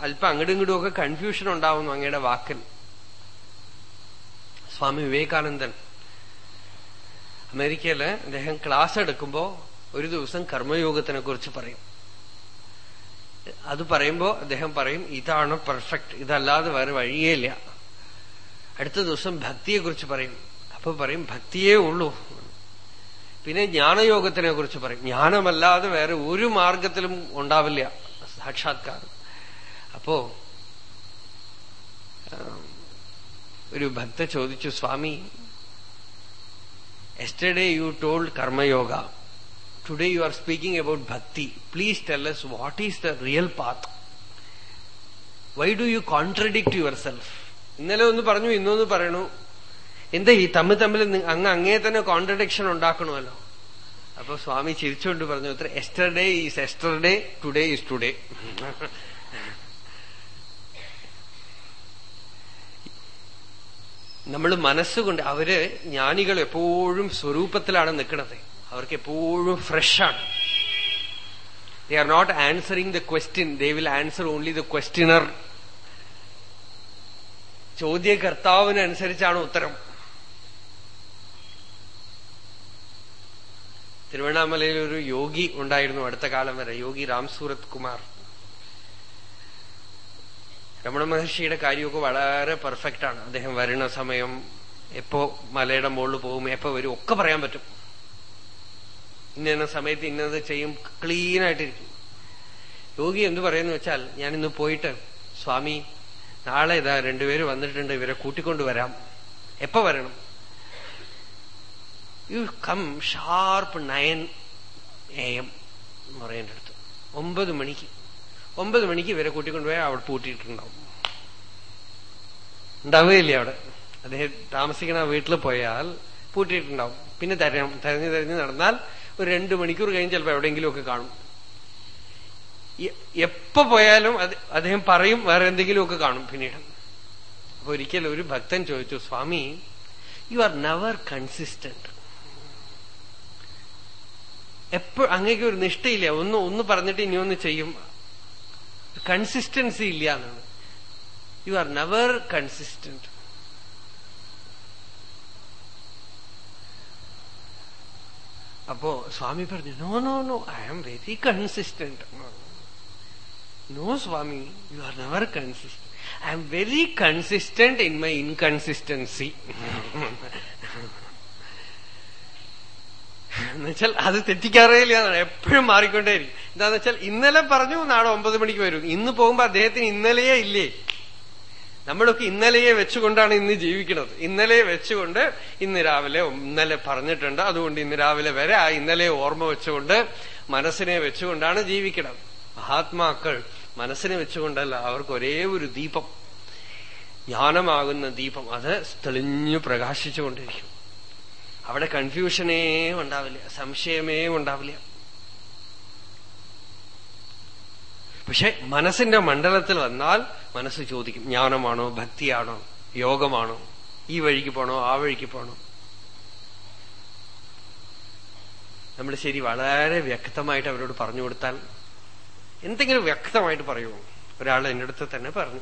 അല്പം അങ്ങടും ഇങ്ങടും ഒക്കെ കൺഫ്യൂഷൻ ഉണ്ടാവുന്നു അങ്ങയുടെ വാക്കിൽ. സ്വാമി വിവേകാനന്ദൻ അമേരിക്കയിൽ അദ്ദേഹം ക്ലാസ് എടുക്കുമ്പോ ഒരു ദിവസം കർമ്മയോഗത്തിനെ കുറിച്ച് പറയും. അത് പറയുമ്പോ അദ്ദേഹം പറയും ഇതാണ് പെർഫെക്റ്റ്. ഇതല്ലാതെ വേറെ വഴിയേ ഇല്ല അടുത്ത ദിവസം ഭക്തിയെ കുറിച്ച് പറയും. അപ്പൊ പറയും ഭക്തിയേ ഉള്ളൂ. പിന്നെ ജ്ഞാനയോഗത്തിനെ കുറിച്ച് പറയും. ജ്ഞാനമല്ലാതെ വേറെ ഒരു മാർഗത്തിലും ഉണ്ടാവില്ല. സാക്ഷാത്കാരം. അപ്പോ ഒരു ഭക്ത ചോദിച്ചു Swami yesterday you told karma yoga today you are speaking about bhakti please tell us what is the real path why do you contradict yourself ഇന്നലെ ഒന്ന് പറഞ്ഞു ഇന്നൊന്ന് പറയണു. എന്താ ഈ തമ്മിൽ തമ്മിൽ അങ്ങ് അങ്ങേ തന്നെ കോൺട്രഡിക്ഷൻ ഉണ്ടാക്കണമല്ലോ? അപ്പൊ സ്വാമി ചിരിച്ചുകൊണ്ട് പറഞ്ഞു അത്ര yesterday is yesterday today is today നമ്മൾ മനസ്സുകൊണ്ട് അവർ ജ്ഞാനികൾ എപ്പോഴും സ്വരൂപത്തിലാണ് നിൽക്കുന്നത്. അവർക്ക് എപ്പോഴും ഫ്രഷാണ് they are not answering the question they will answer only the questioner ചോദ്യകർത്താവിനനുസരിച്ചാണ് ഉത്തരം. തിരുവണ്ണാമലയിൽ ഒരു യോഗി ഉണ്ടായിരുന്നു അടുത്ത കാലം വരെ യോഗി രാംസൂരത് കുമാർ. രമണ മഹർഷിയുടെ കാര്യമൊക്കെ വളരെ പെർഫെക്റ്റ് ആണ്. അദ്ദേഹം വരുന്ന സമയം എപ്പോ മലയുടെ മുകളിൽ പോകും എപ്പോ വരും ഒക്കെ പറയാൻ പറ്റും. ഇന്ന സമയത്ത് ഇന്നത് ചെയ്യും ക്ലീനായിട്ടിരിക്കും യോഗി എന്ത് പറയുന്നു വെച്ചാൽ ഇന്ന് പോയിട്ട് സ്വാമി നാളെ ഇതാ രണ്ടുപേര് വന്നിട്ടുണ്ട് ഇവരെ കൂട്ടിക്കൊണ്ട് വരാം. എപ്പോ വരണം? You come sharp nine A M എന്ന് പറയേണ്ടടുത്ത്. ഒമ്പത് മണിക്ക്. ഒമ്പത് മണിക്ക് ഇവരെ കൂട്ടിക്കൊണ്ടുപോയാൽ അവിടെ പൂട്ടിയിട്ടുണ്ടാവും. ഉണ്ടാവുകയില്ല അവിടെ. അദ്ദേഹം താമസിക്കുന്ന വീട്ടിൽ പോയാൽ പൂട്ടിയിട്ടുണ്ടാവും. പിന്നെ തരണം തെരഞ്ഞു തെരഞ്ഞു നടന്നാൽ ഒരു രണ്ടു മണിക്കൂർ കഴിഞ്ഞ് ചിലപ്പോൾ എവിടെയെങ്കിലുമൊക്കെ കാണും. എപ്പോ പോയാലും അദ്ദേഹം പറയും വേറെ എന്തെങ്കിലുമൊക്കെ കാണും പിന്നീട്. അപ്പൊ ഒരിക്കൽ ഒരു ഭക്തൻ ചോദിച്ചു Swami you are never consistent എപ്പോഴും അങ്ങേക്ക് ഒരു നിഷ്ഠയില്ല. ഒന്ന് ഒന്ന് പറഞ്ഞിട്ട് ഇനി ഒന്ന് ചെയ്യും. കൺസിസ്റ്റൻസി ഇല്ല എന്നാണ്. യു ആർ നെവർ കൺസിസ്റ്റന്റ് അപ്പോ സ്വാമി പറഞ്ഞു no no no I am very consistent no Swami you are never consistent I am very consistent in my inconsistency എന്നുവെച്ചാൽ അത് തെറ്റിക്കാറേ എപ്പോഴും മാറിക്കൊണ്ടേയിരിക്കും. എന്താന്ന് വെച്ചാൽ ഇന്നലെ പറഞ്ഞു നാളെ ഒമ്പത് മണിക്ക് വരും. ഇന്ന് പോകുമ്പോ അദ്ദേഹത്തിന് ഇന്നലെയേ ഇല്ലേ? നമ്മളൊക്കെ ഇന്നലെയെ വെച്ചുകൊണ്ടാണ് ഇന്ന് ജീവിക്കുന്നത്. ഇന്നലെ വെച്ചുകൊണ്ട് ഇന്ന് രാവിലെ ഇന്നലെ പറഞ്ഞിട്ടുണ്ട്. അതുകൊണ്ട് ഇന്ന് രാവിലെ വരെ ആ ഇന്നലെ ഓർമ്മ വെച്ചുകൊണ്ട് മനസ്സിനെ വെച്ചുകൊണ്ടാണ് ജീവിക്കണം മഹാത്മാക്കൾ മനസ്സിനെ വെച്ചുകൊണ്ടല്ല അവർക്ക് ഒരേ ഒരു ദീപം ജ്ഞാനമാകുന്ന ദീപം അത് തെളിഞ്ഞു പ്രകാശിച്ചുകൊണ്ടിരിക്കും. അവിടെ കൺഫ്യൂഷനേ ഉണ്ടാവില്ല സംശയമേ ഉണ്ടാവില്ല. പക്ഷെ മനസ്സിന്റെ മണ്ഡലത്തിൽ വന്നാൽ മനസ്സ് ചോദിക്കും ജ്ഞാനമാണോ ഭക്തിയാണോ യോഗമാണോ ഈ വഴിക്ക് പോണോ ആ വഴിക്ക് പോണോ? നമ്മൾ ശരി വളരെ വ്യക്തമായിട്ട് അവരോട് പറഞ്ഞു കൊടുത്താൽ എന്തെങ്കിലും വ്യക്തമായിട്ട് പറയുമോ? ഒരാൾ എന്റെ അടുത്ത് തന്നെ പറഞ്ഞു.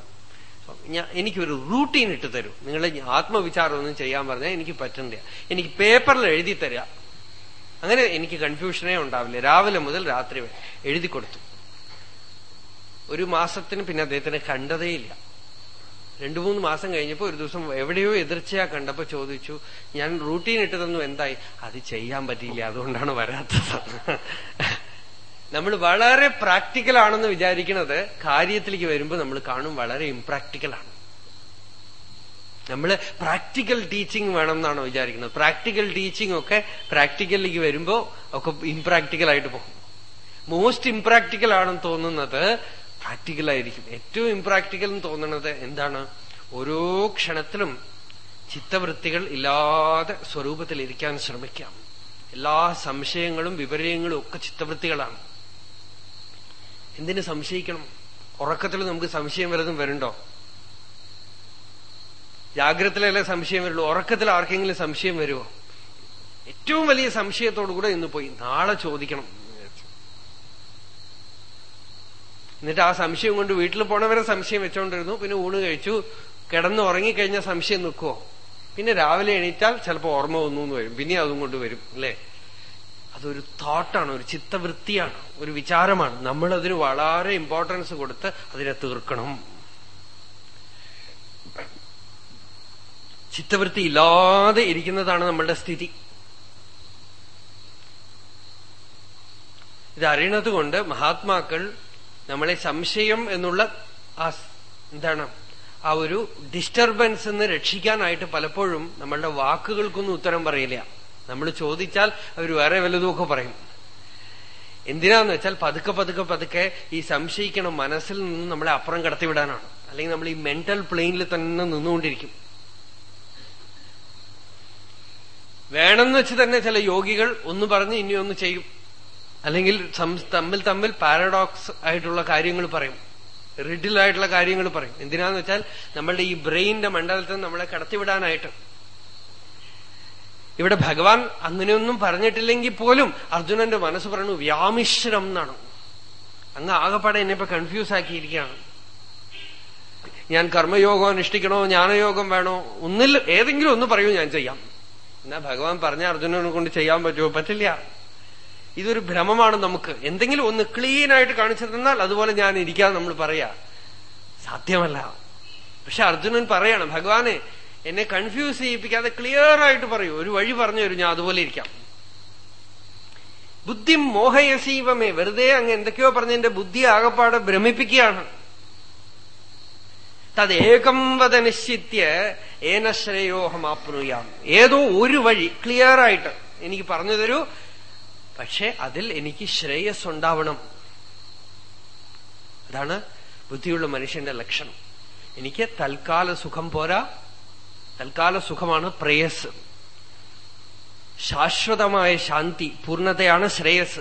എനിക്കൊരു റൂട്ടീൻ ഇട്ട് തരൂ. നിങ്ങൾ ആത്മവിചാരമൊന്നും ചെയ്യാൻ പറഞ്ഞാൽ എനിക്ക് പറ്റുന്നില്ല എനിക്ക് പേപ്പറിൽ എഴുതി തരിക അങ്ങനെ എനിക്ക് കൺഫ്യൂഷനേ ഉണ്ടാവില്ല. രാവിലെ മുതൽ രാത്രി വരെ എഴുതി കൊടുത്തു. ഒരു മാസത്തിന് പിന്നെ അദ്ദേഹത്തിനെ കണ്ടതേയില്ല. രണ്ടു മൂന്ന് മാസം കഴിഞ്ഞപ്പോൾ ഒരു ദിവസം എവിടെയോ എതിർച്ചയാ കണ്ടപ്പോ ചോദിച്ചു ഞാൻ റൂട്ടീൻ ഇട്ട് തന്നു എന്തായി? അത് ചെയ്യാൻ പറ്റിയില്ല. അതുകൊണ്ടാണ് വരാത്തത്. നമ്മൾ വളരെ പ്രാക്ടിക്കൽ ആണെന്ന് വിചാരിക്കുന്നത് കാര്യത്തിലേക്ക് വരുമ്പോൾ നമ്മൾ കാണും വളരെ ഇംപ്രാക്ടിക്കൽ ആണ്. നമ്മൾ പ്രാക്ടിക്കൽ ടീച്ചിങ് വേണം എന്നാണ് വിചാരിക്കുന്നത്. പ്രാക്ടിക്കൽ ടീച്ചിങ് ഒക്കെ പ്രാക്ടിക്കലിലേക്ക് വരുമ്പോൾ ഒക്കെ ഇംപ്രാക്ടിക്കൽ ആയിട്ട് പോകും. മോസ്റ്റ് ഇംപ്രാക്ടിക്കൽ ആണെന്ന് തോന്നുന്നത് പ്രാക്ടിക്കൽ ആയിരിക്കും. ഏറ്റവും ഇംപ്രാക്ടിക്കൽ എന്ന് തോന്നുന്നത് എന്താണ്? ഓരോ ക്ഷണത്തിലും ചിത്തവൃത്തികൾ ഇല്ലാതെ സ്വരൂപത്തിൽ ഇരിക്കാൻ ശ്രമിക്കാം. എല്ലാ സംശയങ്ങളും വിപര്യങ്ങളും ഒക്കെ ചിത്തവൃത്തികളാണ്. എന്തിനു സംശയിക്കണം? ഉറക്കത്തിൽ നമുക്ക് സംശയം വല്ലതും വരണ്ടോ ജാഗ്രതയിലല്ലേ സംശയം വരുള്ളൂ. ഉറക്കത്തിൽ ആർക്കെങ്കിലും സംശയം വരുമോ ഏറ്റവും വലിയ സംശയത്തോടു കൂടെ ഇന്ന് പോയി. നാളെ ചോദിക്കണം. എന്നിട്ട് ആ സംശയം കൊണ്ട് വീട്ടിൽ പോണവരെ സംശയം വെച്ചോണ്ടിരുന്നു. പിന്നെ ഊണ് കഴിച്ചു. കിടന്ന് ഉറങ്ങിക്കഴിഞ്ഞ സംശയം നിൽക്കുവോ പിന്നെ രാവിലെ എണീറ്റാൽ ചിലപ്പോൾ ഓർമ്മ വന്നു എന്ന് വരും. പിന്നെ അതും കൊണ്ട് വരും. അല്ലേ? അതൊരു തോട്ടാണ് ഒരു ചിത്തവൃത്തിയാണ് ഒരു വിചാരമാണ്. നമ്മൾ അതിന് വളരെ ഇമ്പോർട്ടൻസ് കൊടുത്ത് അതിനെ തീർക്കണം. ചിത്തവൃത്തി ഇല്ലാതെ ഇരിക്കുന്നതാണ് നമ്മളുടെ സ്ഥിതി. ഇതറിയണത് കൊണ്ട് മഹാത്മാക്കൾ നമ്മളെ സംശയം എന്നുള്ള ആ എന്താണ് ആ ഒരു ഡിസ്റ്റർബൻസ് നിന്ന് രക്ഷിക്കാനായിട്ട് പലപ്പോഴും നമ്മളുടെ വാക്കുകൾക്കൊന്നും ഉത്തരം പറയില്ല. നമ്മൾ ചോദിച്ചാൽ അവർ വേറെ വല്ലതുമൊക്കെ പറയും. എന്തിനാന്ന് വെച്ചാൽ പതുക്കെ പതുക്കെ പതുക്കെ ഈ സംശയിക്കണ മനസ്സിൽ നിന്ന് നമ്മളെ അപ്പുറം കടത്തിവിടാനാണ്. അല്ലെങ്കിൽ നമ്മൾ ഈ മെന്റൽ പ്ലെയിനിൽ തന്നെ നിന്നുകൊണ്ടിരിക്കും. വേണമെന്ന് വെച്ച് തന്നെ ചില യോഗികൾ ഒന്ന് പറഞ്ഞ് ഇനി ഒന്ന് ചെയ്യും. അല്ലെങ്കിൽ തമ്മിൽ തമ്മിൽ പാരഡോക്സ് ആയിട്ടുള്ള കാര്യങ്ങൾ പറയും. റിഡിലായിട്ടുള്ള കാര്യങ്ങൾ പറയും. എന്തിനാന്ന് വെച്ചാൽ നമ്മളുടെ ഈ ബ്രെയിനിന്റെ മണ്ഡലത്തിൽ നമ്മളെ കടത്തിവിടാനായിട്ട്. ഇവിടെ ഭഗവാൻ അങ്ങനെയൊന്നും പറഞ്ഞിട്ടില്ലെങ്കിൽ പോലും അർജുനന്റെ മനസ്സ് പറഞ്ഞു വ്യാമിശ്രം എന്നാണ്. അങ്ങ് ആകെപ്പാടെ എന്നെ ഇപ്പൊ കൺഫ്യൂസ് ആക്കിയിരിക്കുകയാണ്. ഞാൻ കർമ്മയോഗം അനുഷ്ഠിക്കണോ ജ്ഞാനയോഗം വേണോ ഒന്നിൽ ഏതെങ്കിലും ഒന്ന് പറയൂ ഞാൻ ചെയ്യാം. എന്നാ ഭഗവാൻ പറഞ്ഞ അർജുനനെ കൊണ്ട് ചെയ്യാൻ പറ്റുമോ? പറ്റില്ല. ഇതൊരു ഭ്രമമാണ് നമുക്ക്. എന്തെങ്കിലും ഒന്ന് ക്ലീൻ ആയിട്ട് കാണിച്ചു തന്നാൽ അതുപോലെ ഞാൻ ഇരിക്കാതെ നമ്മൾ പറയാ. സാധ്യമല്ല. പക്ഷെ അർജുനൻ പറയാണ് ഭഗവാനെ എന്നെ കൺഫ്യൂസ് ചെയ്യിപ്പിക്കാതെ ക്ലിയർ ആയിട്ട് പറയൂ. ഒരു വഴി പറഞ്ഞു തരും ഞാൻ അതുപോലെ ഇരിക്കാം. ബുദ്ധി മോഹയസീവമേ. വെറുതെ അങ്ങ് എന്തൊക്കെയോ പറഞ്ഞ എന്റെ ബുദ്ധി ആകപ്പാടെ ഭ്രമിപ്പിക്കുകയാണ്. തദ്ദേകം വത നിശ്ചിത്യ ഏനശ്രേയോഹമാപ്നുയാം ഏതോ ഒരു വഴി ക്ലിയർ ആയിട്ട് എനിക്ക് പറഞ്ഞു തരൂ. പക്ഷെ അതിൽ എനിക്ക് ശ്രേയസ് ഉണ്ടാവണം. അതാണ് ബുദ്ധിയുള്ള മനുഷ്യന്റെ ലക്ഷണം. എനിക്ക് തൽക്കാല സുഖം പോരാ. തൽക്കാല സുഖമാണ് പ്രേയസ്. ശാശ്വതമായ ശാന്തി പൂർണതയാണ് ശ്രേയസ്.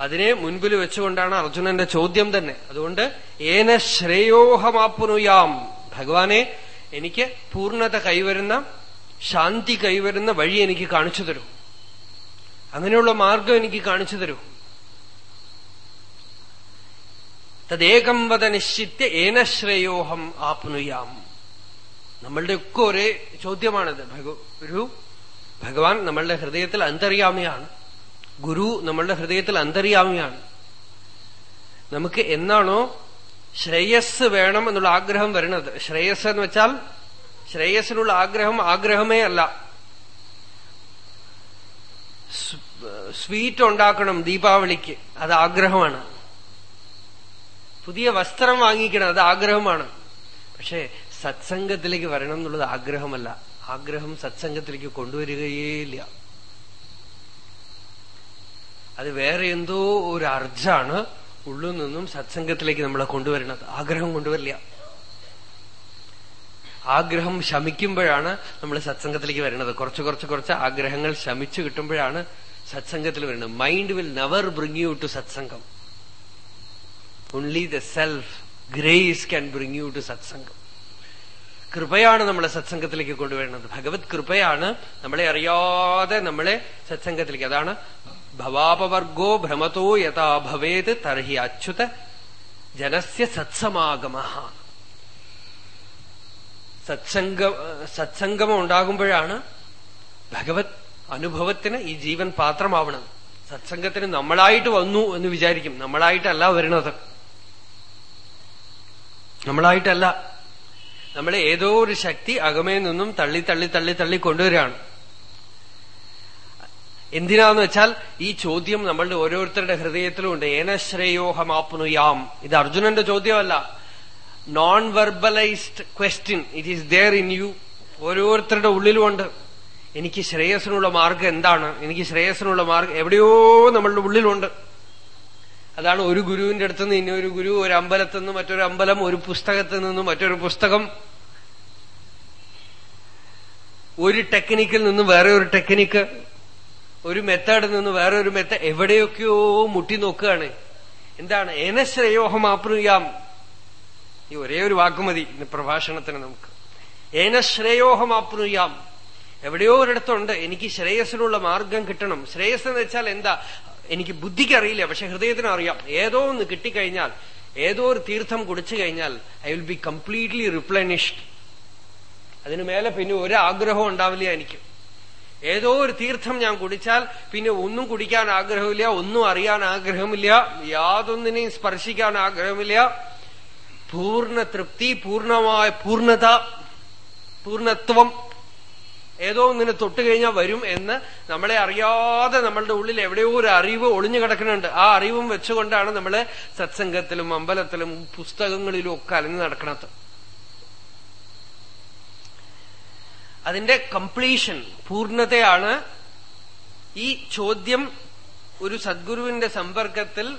അതിനെ മുൻപിൽ വെച്ചുകൊണ്ടാണ് അർജുനന്റെ ചോദ്യം തന്നെ. അതുകൊണ്ട് ഏന ശ്രേയോഹമാപ്പുനുയാം ഭഗവാനെ എനിക്ക് പൂർണത കൈവരുന്ന ശാന്തി കൈവരുന്ന വഴി എനിക്ക് കാണിച്ചു തരൂ. അങ്ങനെയുള്ള മാർഗം എനിക്ക് കാണിച്ചു തരൂ. തദ്ദേകം വത നിശ്ചിത്യ ഏനശ്രേയോഹം ആപ്നുയാം. നമ്മളുടെ ഒക്കെ ഒരേ ചോദ്യമാണിത്. ഗുരു ഭഗവാൻ നമ്മളുടെ ഹൃദയത്തിൽ അന്തര്യാമിയാണ്. ഗുരു നമ്മളുടെ ഹൃദയത്തിൽ അന്തര്യാമിയാണ്. നമുക്ക് എന്നാണോ ശ്രേയസ് വേണം എന്നുള്ള ആഗ്രഹം വരുന്നത്? ശ്രേയസ് എന്ന് വെച്ചാൽ ശ്രേയസിനുള്ള ആഗ്രഹം ആഗ്രഹമേ അല്ല. സ്വീറ്റ് ഉണ്ടാക്കണം ദീപാവലിക്ക്. അത് ആഗ്രഹമാണ്. പുതിയ വസ്ത്രം വാങ്ങിക്കണം അത് ആഗ്രഹമാണ്. പക്ഷെ സത്സംഗത്തിലേക്ക് വരണം എന്നുള്ളത് ആഗ്രഹമല്ല. ആഗ്രഹം സത്സംഗത്തിലേക്ക് കൊണ്ടുവരികയേയില്ല. അത് വേറെ എന്തോ ഒരു അർജാണ് ഉള്ളിൽ നിന്നും സത്സംഗത്തിലേക്ക് നമ്മളെ കൊണ്ടുവരുന്നത്. ആഗ്രഹം കൊണ്ടുവരില്ല. ആഗ്രഹം ശമിക്കുമ്പോഴാണ് നമ്മൾ സത്സംഗത്തിലേക്ക് വരുന്നത് കുറച്ച് കുറച്ച് കുറച്ച് ആഗ്രഹങ്ങൾ ശമിച്ചു കിട്ടുമ്പോഴാണ് സത്സംഗത്തിൽ വരുന്നത് mind will never bring you to satsangam. Only the self grace can bring you to satsangam. കൃപയാണ് നമ്മളെ സത്സംഗത്തിലേക്ക് കൊണ്ടുവരുന്നത്. ഭഗവത് കൃപയാണ് നമ്മളെ അറിയാതെ നമ്മളെ സത്സംഗത്തിലേക്ക്. അതാണ് ഭവാപവർഗോ ഭ്രമതോ യഥാ ഭവേത് തർഹി അച്യുത ജനസ്യ സത്സമാഗമ സത്സംഗ സത്സംഗമം ഉണ്ടാകുമ്പോഴാണ് ഭഗവത് അനുഭവത്തിന് ഈ ജീവൻ പാത്രമാവണം സത്സംഗത്തിന് നമ്മളായിട്ട് വന്നു എന്ന് വിചാരിക്കും. നമ്മളായിട്ടല്ല വരുന്നത്. നമ്മളായിട്ടല്ല നമ്മളെ ഏതോ ഒരു ശക്തി അകമേ നിന്നും തള്ളി തള്ളി തള്ളി തള്ളി കൊണ്ടുവരികയാണ്. എന്തിനാന്ന് വെച്ചാൽ ഈ ചോദ്യം നമ്മളുടെ ഓരോരുത്തരുടെ ഹൃദയത്തിലും ഉണ്ട്. ഏനശ്രേയോഹമാപ്നുയാം ഇത് അർജുനന്റെ ചോദ്യമല്ല. Non verbalised question it is there in you ഓരോരുത്തരുടെ ഉള്ളിലുമുണ്ട് എനിക്ക് ശ്രേയസിനുള്ള മാർഗം എന്താണ്? എനിക്ക് ശ്രേയസിനുള്ള മാർഗം എവിടെയോ നമ്മളുടെ ഉള്ളിലുണ്ട്. അതാണ് ഒരു ഗുരുവിന്റെ അടുത്ത് നിന്ന് ഇനിയൊരു ഗുരു ഒരു അമ്പലത്തിൽ നിന്ന് മറ്റൊരു അമ്പലം ഒരു പുസ്തകത്തിൽ നിന്ന് മറ്റൊരു പുസ്തകം. ഒരു ടെക്നിക്കിൽ നിന്ന് വേറെ ഒരു ടെക്നിക്ക് ഒരു മെത്തേഡിൽ നിന്ന് വേറെ ഒരു മെത്തേഡ് എവിടെയൊക്കെയോ മുട്ടി നോക്കുകയാണ്. എന്താണ്? ഏനശ്രേയോഹമാപ്നുയാം ഈ ഒരേ ഒരു വാക്കുമതി ഇന്ന് പ്രഭാഷണത്തിന് നമുക്ക്. ആപ്രിയാം. എവിടെയോ ഒരിടത്തുണ്ട്. എനിക്ക് ശ്രേയസ്സിനുള്ള മാർഗം കിട്ടണം. ശ്രേയസ് എന്ന് വെച്ചാൽ എന്താ? എനിക്ക് ബുദ്ധിക്ക് അറിയില്ല പക്ഷെ ഹൃദയത്തിന് അറിയാം ഏതോ ഒന്ന് കിട്ടിക്കഴിഞ്ഞാൽ ഏതോ ഒരു തീർത്ഥം കുടിച്ചു കഴിഞ്ഞാൽ I will be completely replenished അതിനു മേലെ പിന്നെ ഒരു ആഗ്രഹവും ഉണ്ടാവില്ല എനിക്ക്. ഏതോ ഒരു തീർത്ഥം ഞാൻ കുടിച്ചാൽ പിന്നെ ഒന്നും കുടിക്കാൻ ആഗ്രഹമില്ല ഒന്നും അറിയാൻ ആഗ്രഹമില്ല യാതൊന്നിനെയും സ്പർശിക്കാൻ ആഗ്രഹമില്ല. പൂർണ തൃപ്തി പൂർണമായ പൂർണത പൂർണത്വം. ഏതോ ഒന്നിനെ തൊട്ട് കഴിഞ്ഞാൽ വരും എന്ന് നമ്മളെ അറിയാതെ നമ്മളുടെ ഉള്ളിൽ എവിടെയോ ഒരു അറിവ് ഒളിഞ്ഞു കിടക്കുന്നുണ്ട്. ആ അറിവും വെച്ചുകൊണ്ടാണ് നമ്മൾ സത്സംഗത്തിലും അമ്പലത്തിലും പുസ്തകങ്ങളിലും ഒക്കെ അലഞ്ഞു നടക്കണത്. അതിന്റെ കംപ്ലീഷൻ പൂർണതയാണ് ഈ ചോദ്യം ഒരു സദ്ഗുരുവിന്റെ സമ്പർക്കത്തിൽ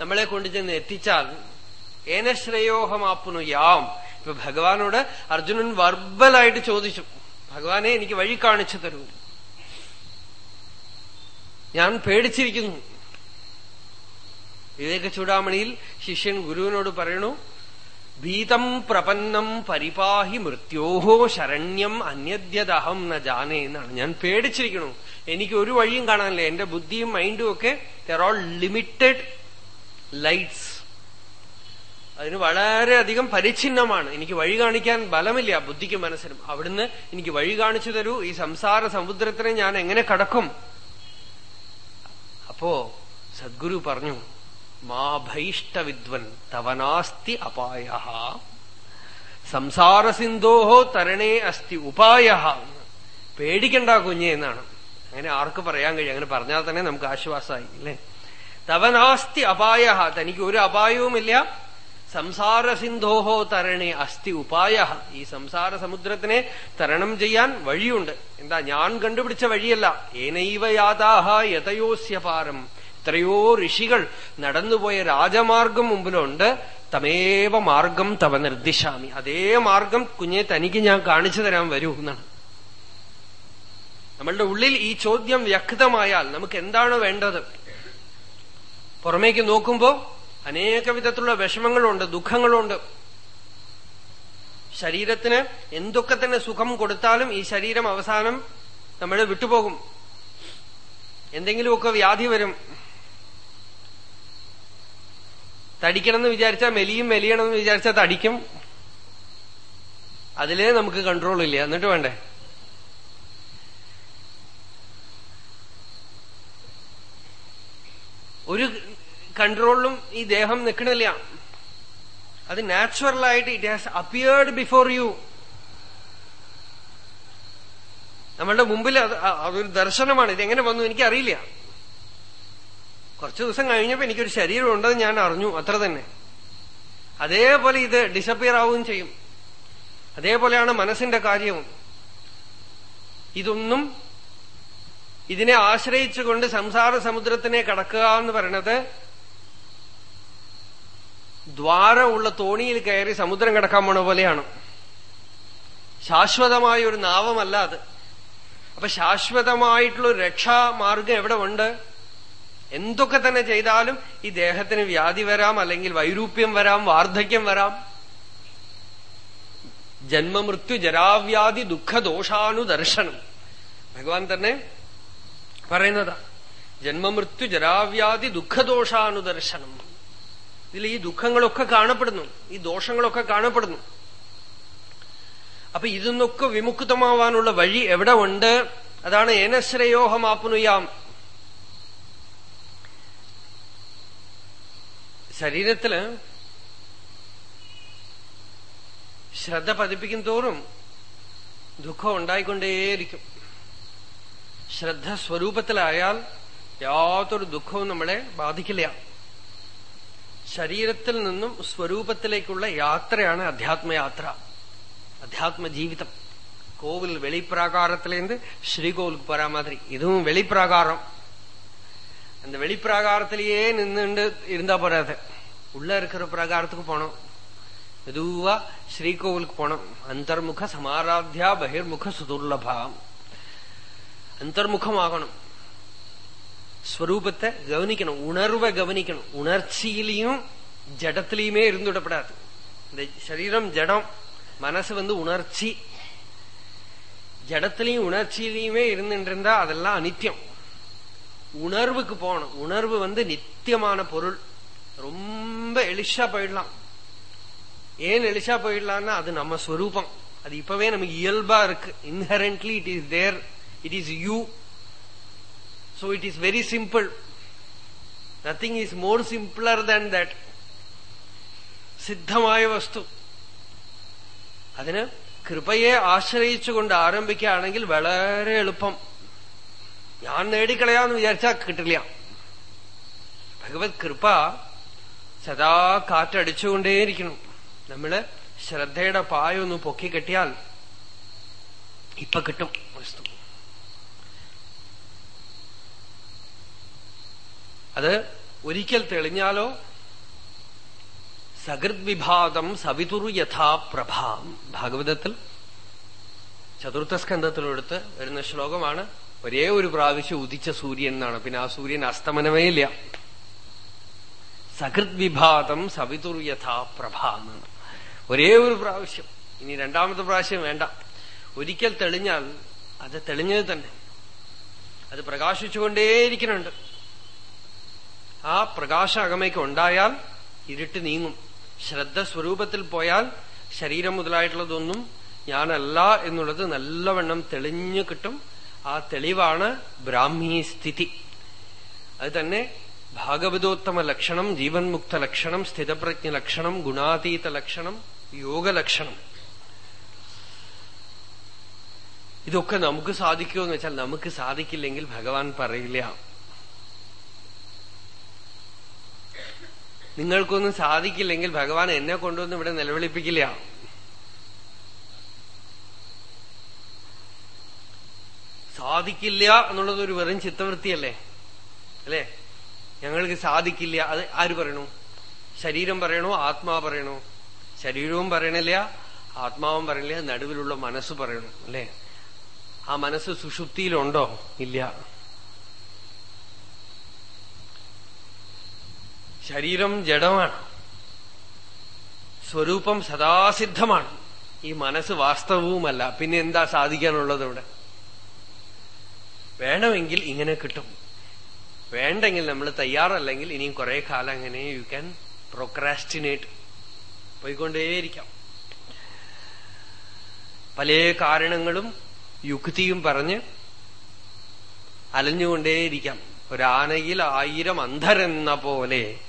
നമ്മളെ കൊണ്ട് ചെന്ന് എത്തിച്ചാൽ ഏനശ്രേയോഹമാപ്പുന്നു യാം ഇപ്പൊ ഭഗവാനോട് അർജുനൻ വർബലായിട്ട് ചോദിച്ചു. ഭഗവാനെ എനിക്ക് വഴി കാണിച്ചു തരൂ. ഞാൻ പേടിച്ചിരിക്കുന്നു. വിവേക ചൂടാമണിയിൽ ശിഷ്യൻ ഗുരുവിനോട് പറയണു ഭീതം പ്രപന്നം പരിപാഹി മൃത്യോഹോ ശരണ്യം അന്യദ്യതഹം ന ജാനേ എന്നാണ്. ഞാൻ പേടിച്ചിരിക്കണു എനിക്ക് ഒരു വഴിയും കാണാനില്ല. എന്റെ ബുദ്ധിയും മൈൻഡും ഒക്കെ ദർ ആൾ ലിമിറ്റഡ് ലൈറ്റ്സ് അതിന് വളരെയധികം പരിച്ഛിന്നമാണ്. എനിക്ക് വഴി കാണിക്കാൻ ബലമില്ല ബുദ്ധിക്കും മനസ്സിനും. അവിടുന്ന് എനിക്ക് വഴി കാണിച്ചു തരൂ. ഈ സംസാര സമുദ്രത്തിനെ ഞാൻ എങ്ങനെ കടക്കും? അപ്പോ സദ്ഗുരു പറഞ്ഞു മാ ഭൈഷ്ട വിദ്വൻ തവനാസ്തി അപായ സംസാര സിന്ധോഹോ തരണേ അസ്തി ഉപായ പേടിക്കണ്ട കുഞ്ഞെ എന്നാണ്. അങ്ങനെ ആർക്ക് പറയാൻ കഴിയും? അങ്ങനെ പറഞ്ഞാൽ തന്നെ നമുക്ക് ആശ്വാസമായി അല്ലേ? തവനാസ്തി അപായ തനിക്ക് ഒരു അപായവുമില്ല സംസാര സിന്ധോഹോ തരണേ അസ്ഥി ഉപായ. ഈ സംസാര സമുദ്രത്തിനെ തരണം ചെയ്യാൻ വഴിയുണ്ട്. എന്താ ഞാൻ കണ്ടുപിടിച്ച വഴിയല്ല. ഏനൈവ യാതാഹ യഥയോസ്യപാരം എത്രയോ ഋഷികൾ നടന്നുപോയ രാജമാർഗം മുമ്പിലുണ്ട്. തമേവ മാർഗം തവ നിർദ്ദിശാമി അതേ മാർഗം കുഞ്ഞെ തനിക്ക് ഞാൻ കാണിച്ചു തരാൻ വരൂ എന്നാണ്. നമ്മളുടെ ഉള്ളിൽ ഈ ചോദ്യം വ്യക്തമായാൽ നമുക്ക് എന്താണ് വേണ്ടത്? പുറമേക്ക് നോക്കുമ്പോ അനേക വിധത്തിലുള്ള വിഷമങ്ങളുണ്ട് ദുഃഖങ്ങളുണ്ട്. ശരീരത്തിന് എന്തൊക്കെ തന്നെ സുഖം കൊടുത്താലും ഈ ശരീരം അവസാനം നമ്മൾ വിട്ടുപോകും. എന്തെങ്കിലുമൊക്കെ വ്യാധി വരും. തടിക്കണമെന്ന് വിചാരിച്ചാൽ മെലിയും മെലിയണമെന്ന് വിചാരിച്ചാൽ തടിക്കും. അതിലേ നമുക്ക് കൺട്രോൾ ഇല്ല. എന്നിട്ട് വേണ്ടേ ഒരു കൺട്രോളിലും ഈ ദേഹം നിൽക്കണില്ല. അത് നാച്ചുറലായിട്ട് it has appeared before you നമ്മളുടെ മുമ്പിൽ അത് അതൊരു ദർശനമാണ്. ഇതെങ്ങനെ വന്നു എനിക്കറിയില്ല. കുറച്ചു ദിവസം കഴിഞ്ഞപ്പോ എനിക്കൊരു ശരീരം ഉണ്ടെന്ന് ഞാൻ അറിഞ്ഞു. അത്ര തന്നെ. അതേപോലെ ഇത് ഡിസപ്പിയർ ആവുകയും ചെയ്യും. അതേപോലെയാണ് മനസ്സിന്റെ കാര്യവും. ഇതൊന്നും ഇതിനെ ആശ്രയിച്ചുകൊണ്ട് സംസാര സമുദ്രത്തിനെ കടക്കുക എന്ന് പറയണത് ദ്വാരമുള്ള തോണിയിൽ കയറി സമുദ്രം കിടക്കാൻ പോണ പോലെയാണ്. ശാശ്വതമായ ഒരു നാവമല്ല അത്. അപ്പൊ ശാശ്വതമായിട്ടുള്ള രക്ഷാമാർഗം എവിടെ ഉണ്ട് എന്തൊക്കെ തന്നെ ചെയ്താലും ഈ ദേഹത്തിന് വ്യാധി വരാം അല്ലെങ്കിൽ വൈരൂപ്യം വരാം വാർദ്ധക്യം വരാം. ജന്മമൃത്യു ജരാവ്യാധി ദുഃഖദോഷാനുദർശനം. ഭഗവാൻ തന്നെ പറയുന്നതാ. ജന്മമൃത്യു ജരാവ്യാധി ദുഃഖദോഷാനുദർശനം. ഇതിൽ ഈ ദുഃഖങ്ങളൊക്കെ കാണപ്പെടുന്നു. ഈ ദോഷങ്ങളൊക്കെ കാണപ്പെടുന്നു. അപ്പൊ ഇതൊന്നൊക്കെ വിമുക്തമാവാനുള്ള വഴി എവിടെ ഉണ്ട് അതാണ് ഏനശ്രയോഹമാപ്പുനുയാം ശരീരത്തിൽ ശ്രദ്ധ പതിപ്പിക്കും തോറും ദുഃഖം ഉണ്ടായിക്കൊണ്ടേയിരിക്കും. ശ്രദ്ധ സ്വരൂപത്തിലായാൽ യാതൊരു ദുഃഖവും നമ്മളെ ബാധിക്കില്ല. ശരീരത്തിൽ നിന്നും സ്വരൂപത്തിലേക്കുള്ള യാത്രയാണ് അധ്യാത്മയാത്ര அத்தியாத்ம ஜீவிதம் கோவில் வெளிப்பிராகாரத்திலேருந்து ஸ்ரீகோவிலுக்கு போற மாதிரி இதுவும் வெளிப்பிராகாரம் அந்த வெளிப்பிராகாரத்திலேயே நின்று இருந்தா போறாது உள்ள இருக்கிற பிரகாரத்துக்கு போனோம் மெதுவா ஸ்ரீகோவிலுக்கு போனோம் அந்தர்முக சமாராத்தியா பகிர்முக சுதுர்லபாம் அந்தர்முகமாகணும் ஸ்வரூபத்தை கவனிக்கணும் உணர்வை கவனிக்கணும். உணர்ச்சியிலையும் ஜடத்திலையுமே இருந்துவிடப்படாது. இந்த சரீரம் ஜடம் மனசு வந்து உணர்ச்சி. ஜடத்திலையும் உணர்ச்சியிலையுமே இருந்துட்டு அதெல்லாம் அனித்தியம் உணர்வுக்கு போகணும். உணர்வு வந்து நித்தியமான பொருள். ரொம்ப எளிஷா போயிடலாம். ஏன் எளிஷா போயிடலாம்னா அது நம்ம ஸ்வரூபம். அது இப்பவே நமக்கு இயல்பா இருக்கு. Inherently it is there it is you so it is very simple nothing is more simpler than that സിദ്ധമായ വസ്തു. അതിന് കൃപയെ ആശ്രയിച്ചുകൊണ്ട് ആരംഭിക്കുകയാണെങ്കിൽ വളരെ എളുപ്പം. ഞാൻ നേടിക്കളയാന്ന് വിചാരിച്ചാൽ കിട്ടില്ല. ഭഗവത് കൃപ സദാ കാറ്റടിച്ചുകൊണ്ടേയിരിക്കണം. നമ്മൾ ശ്രദ്ധയുടെ പായൊന്ന് പൊക്കിക്കെട്ടിയാൽ ഇപ്പൊ കിട്ടും. അത് ഒരിക്കൽ തെളിഞ്ഞാലോ? സകൃദ്വിഭാതം സവിതുറു യഥാ പ്രഭാം. ഭാഗവതത്തിൽ ചതുർത്ഥ സ്കന്ധത്തിലെടുത്ത് വരുന്ന ശ്ലോകമാണ് ഒരേ ഒരു പ്രാവശ്യം ഉദിച്ച സൂര്യൻ എന്നാണ്. പിന്നെ ആ സൂര്യൻ അസ്തമനമേ ഇല്ല സകൃദ്വിഭാതം സവിതുർ യഥാ പ്രഭാം. എന്നാണ് ഒരേ ഒരു പ്രാവശ്യം. ഇനി രണ്ടാമത്തെ പ്രാവശ്യം വേണ്ട. ഒരിക്കൽ തെളിഞ്ഞാൽ അത് തെളിഞ്ഞത് തന്നെ. അത് പ്രകാശിച്ചുകൊണ്ടേയിരിക്കുന്നുണ്ട്. ആ പ്രകാശ അകമയ്ക്ക് ഉണ്ടായാൽ ഇരുട്ട് നീങ്ങും. ശ്രദ്ധ സ്വരൂപത്തിൽ പോയാൽ ശരീരം മുതലായിട്ടുള്ളതൊന്നും ഞാനല്ല എന്നുള്ളത് നല്ലവണ്ണം തെളിഞ്ഞു കിട്ടും. ആ തെളിവാണ് ബ്രാഹ്മീ സ്ഥിതി. അത് തന്നെ ഭാഗവതോത്തമ ലക്ഷണം ജീവൻ മുക്ത ലക്ഷണം സ്ഥിതപ്രജ്ഞ ലക്ഷണം ഗുണാതീത ലക്ഷണം യോഗലക്ഷണം ഇതൊക്കെ നമുക്ക് സാധിക്കുമോ എന്ന് വെച്ചാൽ നമുക്ക് സാധിക്കില്ലെങ്കിൽ ഭഗവാൻ പറയില്ല. നിങ്ങൾക്കൊന്നും സാധിക്കില്ലെങ്കിൽ ഭഗവാൻ എന്നെ കൊണ്ടുവന്ന് ഇവിടെ നിലവിളിപ്പിക്കില്ല. സാധിക്കില്ല എന്നുള്ളത് ഒരു വെറും ചിത്തവൃത്തിയല്ലേ? അല്ലേ? ഞങ്ങൾക്ക് സാധിക്കില്ല. അത് ആര് പറയണു? ശരീരം പറയണോ? ആത്മാവ് പറയണോ? ശരീരവും പറയണില്ല ആത്മാവും പറയണില്ല നടുവിലുള്ള മനസ്സ് പറയണു. അല്ലേ? ആ മനസ്സ് സുഷുപ്തിയിലുണ്ടോ? ഇല്ല. ശരീരം ജഡമാണ്. സ്വരൂപം സദാസിദ്ധമാണ്. ഈ മനസ്സ് വാസ്തവവുമല്ല. പിന്നെ എന്താ സാധിക്കാനുള്ളത് ഇവിടെ? വേണമെങ്കിൽ ഇങ്ങനെ കിട്ടും. വേണ്ടെങ്കിൽ നമ്മൾ തയ്യാറല്ലെങ്കിൽ ഇനിയും കുറെ കാലം അങ്ങനെ യു ക്യാൻ പ്രൊക്രാസ്റ്റിനേറ്റ് പോയിക്കൊണ്ടേയിരിക്കാം. പല കാരണങ്ങളും യുക്തിയും പറഞ്ഞ് അലഞ്ഞുകൊണ്ടേയിരിക്കാം. ഒരാനയിൽ ആയിരം അന്ധരെന്ന പോലെ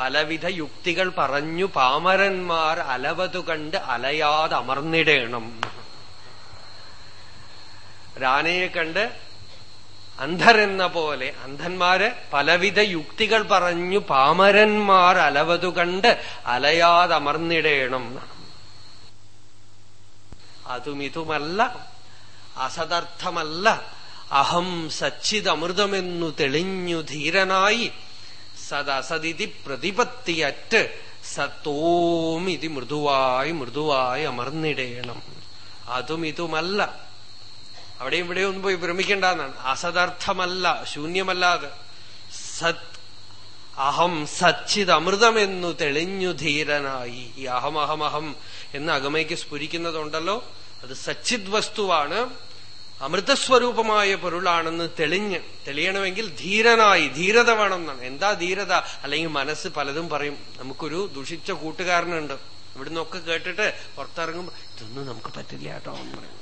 പലവിധ യുക്തികൾ പറഞ്ഞു പാമരന്മാർ അലവതു കണ്ട് അലയാതെ അമർന്നിടേണം. രാനയെ കണ്ട് അന്ധരെന്ന പോലെ അന്ധന്മാര് പലവിധ യുക്തികൾ പറഞ്ഞു പാമരന്മാർ അലവതു കണ്ട് അലയാതെ അമർന്നിടേണം. അതുമിതുമല്ല അസദർത്ഥമല്ല അഹം സച്ചിതമൃതമെന്നു തെളിഞ്ഞു ധീരനായി സദസതിഥി പ്രതിപത്തിയറ്റ് സത്തോം ഇതി മൃദുവായി മൃദുവായി അമർന്നിടേണം. അതും ഇതുമല്ല. അവിടെയും ഇവിടെയും ഒന്നും പോയി ഭ്രമിക്കേണ്ട എന്നാണ് അസദർത്ഥമല്ല ശൂന്യമല്ലാതെ. സത് അഹം സച്ചിത് അമൃതമെന്നു തെളിഞ്ഞു ധീരനായി. ഈ അഹം അഹം അഹം എന്ന് അകമയ്ക്ക് സ്ഫുരിക്കുന്നതുണ്ടല്ലോ. അത് സച്ചിത് വസ്തുവാണ് അമൃതസ്വരൂപമായ പൊരുളാണെന്ന് തെളിഞ്ഞ് തെളിയണമെങ്കിൽ ധീരനായി ധീരത വേണം എന്നാണ്. എന്താ ധീരത? അല്ലെങ്കിൽ മനസ്സ് പലതും പറയും. നമുക്കൊരു ദുഷിച്ച കൂട്ടുകാരനുണ്ട്. ഇവിടുന്നൊക്കെ കേട്ടിട്ട് പുറത്തിറങ്ങുമ്പോ ഇതൊന്നും നമുക്ക് പറ്റില്ല കേട്ടോ എന്ന് പറയും.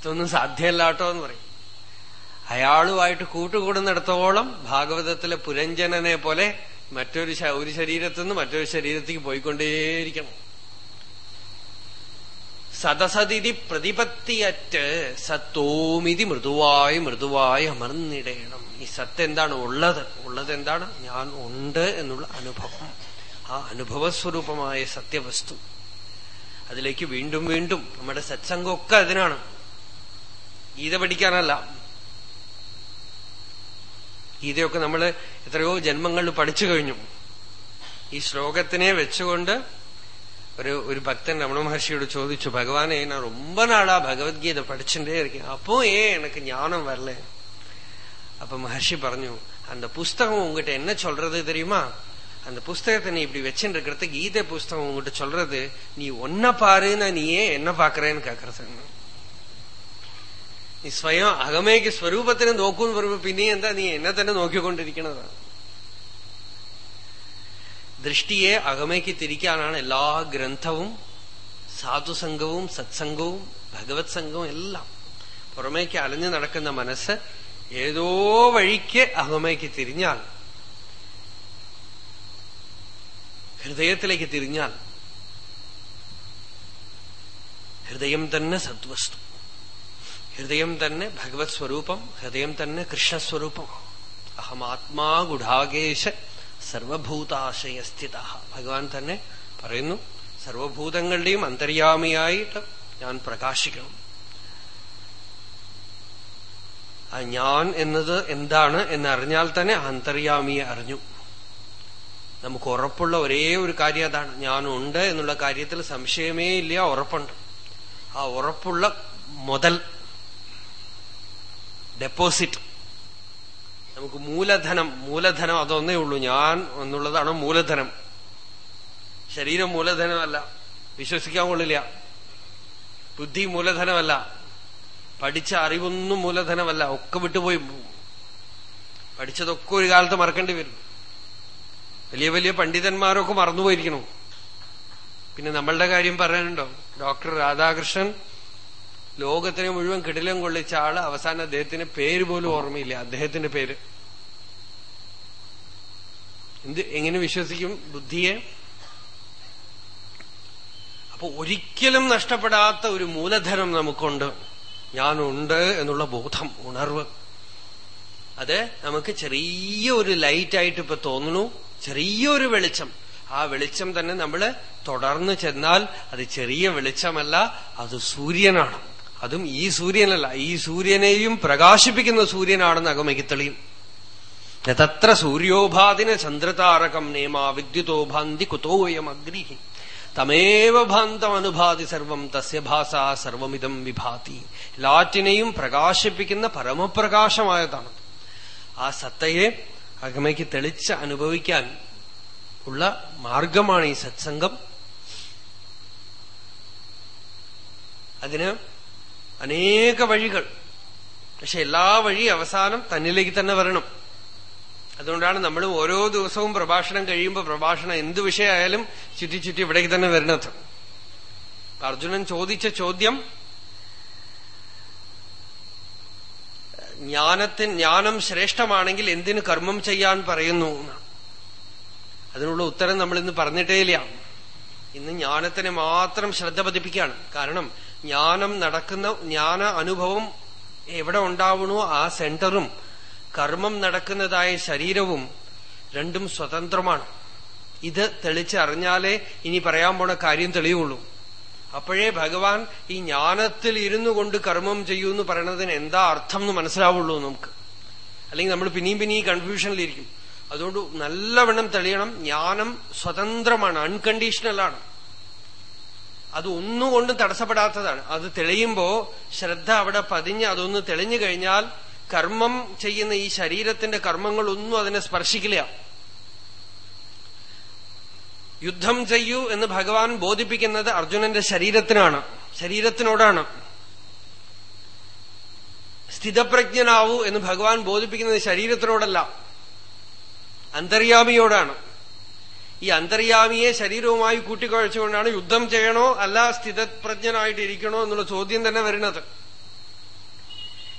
ഇതൊന്നും സാധ്യമല്ല കേട്ടോ എന്ന് പറയും. അയാളുമായിട്ട് കൂട്ടുകൂടുന്നിടത്തോളം ഭാഗവതത്തിലെ പുരഞ്ജനനെ പോലെ മറ്റൊരു ഒരു ശരീരത്തിൽ നിന്ന് മറ്റൊരു ശരീരത്തേക്ക് പോയിക്കൊണ്ടേയിരിക്കണം. സദസതിഥി പ്രതിപത്തിയറ്റ് സത്തോമിതി മൃദുവായി മൃദുവായി അമർന്നിടയണം ഈ സത്ത് എന്താണ് ഉള്ളത്? ഉള്ളത് എന്താണ് ഞാൻ ഉണ്ട് എന്നുള്ള അനുഭവം. ആ അനുഭവസ്വരൂപമായ സത്യവസ്തു. അതിലേക്ക് വീണ്ടും വീണ്ടും നമ്മുടെ സത്സംഗമൊക്കെ അതിനാണ്. ഗീത പഠിക്കാനല്ല. ഗീതയൊക്കെ നമ്മൾ എത്രയോ ജന്മങ്ങളിൽ പഠിച്ചു കഴിഞ്ഞു. ഈ ശ്ലോകത്തിനെ വെച്ചുകൊണ്ട് ഒരു ഒരു ഭക്തൻ രമണ മഹർഷിയോട് ചോദിച്ചു ഭഗവാനെ ഞാൻ രൊമ്പ നാളാ ഭഗവത്ഗീത പഠിച്ചിട്ടേ ഇരിക്കും. അപ്പോ ഏ എനക്ക് ജ്ഞാനം വരലേ? അപ്പൊ മഹർഷി പറഞ്ഞു അന്ത പുസ്തകം ഉങ്ങിട്ട് എന്നെ ചൊല്ലത് തരുമാ അന്ത പുസ്തകത്തെ നീ ഇപ്പി വെച്ചിട്ട് ഗീത പുസ്തകം ഉങ്ങിട്ട് ചൊല്ലത് നീ ഒന്ന പാരുന്ന നീയേ എന്നെ പാക്കറേന്ന് കേക്കറത് നീ സ്വയം അകമേക്ക് സ്വരൂപത്തിനെ നോക്കൂന്ന് പറയുമ്പോ പിന്നെ എന്താ നീ എന്നെ തന്നെ നോക്കിക്കൊണ്ടിരിക്കണതാണ് ദൃഷ്ടിയെ അകമേക്ക് തിരിക്കാനാണ് എല്ലാ ഗ്രന്ഥവും സാധുസംഘവും സത്സംഗവും ഭഗവത് സംഘവും എല്ലാം. പുറമേക്ക് അലഞ്ഞു നടക്കുന്ന മനസ്സ് ഏതോ വഴിക്ക് അകമേക്ക് തിരിഞ്ഞാൽ ഹൃദയത്തിലേക്ക് തിരിഞ്ഞാൽ ഹൃദയം തന്നെ സദ്വസ്തു. ഹൃദയം തന്നെ ഭഗവത് സ്വരൂപം ഹൃദയം തന്നെ കൃഷ്ണസ്വരൂപം അഹമാത്മാ ഗുഡാകേശ സർവഭൂതാശയസ്ഥിത. ഭഗവാൻ തന്നെ പറയുന്നു സർവഭൂതങ്ങളുടെയും അന്തര്യാമിയായിട്ട് ഞാൻ പ്രകാശിക്കണം. ആ ഞാൻ എന്നത് എന്താണ് എന്നറിഞ്ഞാൽ തന്നെ അന്തര്യാമിയെ അറിഞ്ഞു. നമുക്ക് ഉറപ്പുള്ള ഒരേ ഒരു കാര്യം അതാണ്. ഞാനുണ്ട് എന്നുള്ള കാര്യത്തിൽ സംശയമേ ഇല്ല ഉറപ്പുണ്ട്. ആ ഉറപ്പുള്ള മുതൽ ഡെപ്പോസിറ്റ്. നമുക്ക് മൂലധനം മൂലധനം അതൊന്നേ ഉള്ളൂ. ഞാൻ എന്നുള്ളതാണ് മൂലധനം. ശരീരം മൂലധനമല്ല. വിശ്വസിക്കാൻ കൊള്ളില്ല. ബുദ്ധി മൂലധനമല്ല. പഠിച്ച അറിവൊന്നും മൂലധനമല്ല. ഒക്കെ വിട്ടുപോയി. പഠിച്ചതൊക്കെ ഒരു കാലത്ത് മറക്കേണ്ടി വരും. വലിയ വലിയ പണ്ഡിതന്മാരൊക്കെ മറന്നുപോയിരിക്കണു പിന്നെ നമ്മളുടെ കാര്യം പറയാനുണ്ടോ? ഡോക്ടർ രാധാകൃഷ്ണൻ ലോകത്തിനെ മുഴുവൻ കിടിലം കൊള്ളിച്ച ആൾ അവസാനം അദ്ദേഹത്തിന് പേര് പോലും ഓർമ്മയില്ല. അദ്ദേഹത്തിന്റെ പേര്. എന്ത് എങ്ങനെ വിശ്വസിക്കും? ബുദ്ധിയെ? അപ്പൊ ഒരിക്കലും നഷ്ടപ്പെടാത്ത ഒരു മൂലധനം നമുക്കുണ്ട്. ഞാനുണ്ട് എന്നുള്ള ബോധം ഉണർവ്. അത് നമുക്ക് ചെറിയ ഒരു ലൈറ്റായിട്ട് ഇപ്പൊ തോന്നുന്നു. ചെറിയൊരു വെളിച്ചം. ആ വെളിച്ചം തന്നെ നമ്മൾ തുടർന്ന് ചെന്നാൽ അത് ചെറിയ വെളിച്ചമല്ല അത് സൂര്യനാണ്. അതും ഈ സൂര്യനല്ല. ഈ സൂര്യനെയും പ്രകാശിപ്പിക്കുന്ന സൂര്യനാണെന്ന് അകമകിത്തളിയും തെളിയും തത്ര സൂര്യോഭാതിന ചന്ദ്രതാരകം നേമാ വിദ്യുതോ ഭാന്തി കുതോയം അഗ്നി തമേവ ഭാന്തം അനുഭാതി സർവം തസ്യ ഭാസ സർവമിതം വിഭാതി. എല്ലാറ്റിനെയും പ്രകാശിപ്പിക്കുന്ന പരമപ്രകാശമായതാണ്. ആ സത്തയെ അകമയ്ക്ക് തെളിച്ച് അനുഭവിക്കാൻ ഉള്ള മാർഗമാണ് ഈ സത്സംഗം. അതിന് അനേക വഴികൾ. പക്ഷെ എല്ലാ വഴി അവസാനം തന്നിലേക്ക് തന്നെ വരണം. അതുകൊണ്ടാണ് നമ്മൾ ഓരോ ദിവസവും പ്രഭാഷണം കഴിയുമ്പോൾ പ്രഭാഷണം എന്ത് വിഷയമായാലും ചുറ്റി ചുറ്റി ഇവിടേക്ക് തന്നെ വരണത്. അർജുനൻ ചോദിച്ച ചോദ്യം ജ്ഞാനത്തിന് ജ്ഞാനം ശ്രേഷ്ഠമാണെങ്കിൽ എന്തിന് കർമ്മം ചെയ്യാൻ പറയുന്നു അതിനുള്ള ഉത്തരം നമ്മൾ ഇന്ന് പറഞ്ഞിട്ടേയില്ല ഇന്ന് ജ്ഞാനത്തിന് മാത്രം ശ്രദ്ധ പതിപ്പിക്കുകയാണ്. കാരണം ജ്ഞാനം നടക്കുന്ന ജ്ഞാന അനുഭവം എവിടെ ഉണ്ടാവണോ ആ സെന്ററും. കർമ്മം നടക്കുന്നതായ ശരീരവും രണ്ടും സ്വതന്ത്രമാണ്. ഇത് തെളിച്ചറിഞ്ഞാലേ ഇനി പറയാൻ പോണ കാര്യം തെളിയുള്ളൂ. അപ്പോഴേ ഭഗവാൻ ഈ ജ്ഞാനത്തിൽ ഇരുന്നു കൊണ്ട് കർമ്മം ചെയ്യൂ എന്ന് പറയണതിന് എന്താ അർത്ഥം എന്ന് മനസ്സിലാവുള്ളൂ നമുക്ക്. അല്ലെങ്കിൽ നമ്മൾ പിന്നെയും പിന്നെയും കൺഫ്യൂഷനിലിരിക്കും അതുകൊണ്ട് നല്ലവണ്ണം തെളിയണം. ജ്ഞാനം സ്വതന്ത്രമാണ് അൺകണ്ടീഷണലാണ് അത് ഒന്നുകൊണ്ടും തടസ്സപ്പെടാത്തതാണ്. അത് തെളിയുമ്പോ ശ്രദ്ധ അവിടെ പതിഞ്ഞ് അതൊന്ന് തെളിഞ്ഞു കഴിഞ്ഞാൽ കർമ്മം ചെയ്യുന്ന ഈ ശരീരത്തിന്റെ കർമ്മങ്ങളൊന്നും അതിനെ സ്പർശിക്കില്ല. യുദ്ധം ചെയ്യൂ എന്ന് ഭഗവാൻ ബോധിപ്പിക്കുന്നത് അർജുനന്റെ ശരീരത്തിനാണ്. ശരീരത്തിനോടാണ്. സ്ഥിതപ്രജ്ഞനാവൂ എന്ന് ഭഗവാൻ ബോധിപ്പിക്കുന്നത് ശരീരത്തിനോടല്ല. അന്തര്യാമിയോടാണ്. ഈ അന്തര്യാമിയെ ശരീരവുമായി കൂട്ടിക്കുഴച്ചുകൊണ്ടാണ് യുദ്ധം ചെയ്യണോ അല്ല സ്ഥിതപ്രജ്ഞനായിട്ടിരിക്കണോ എന്നുള്ള ചോദ്യം തന്നെ വരുന്നത്.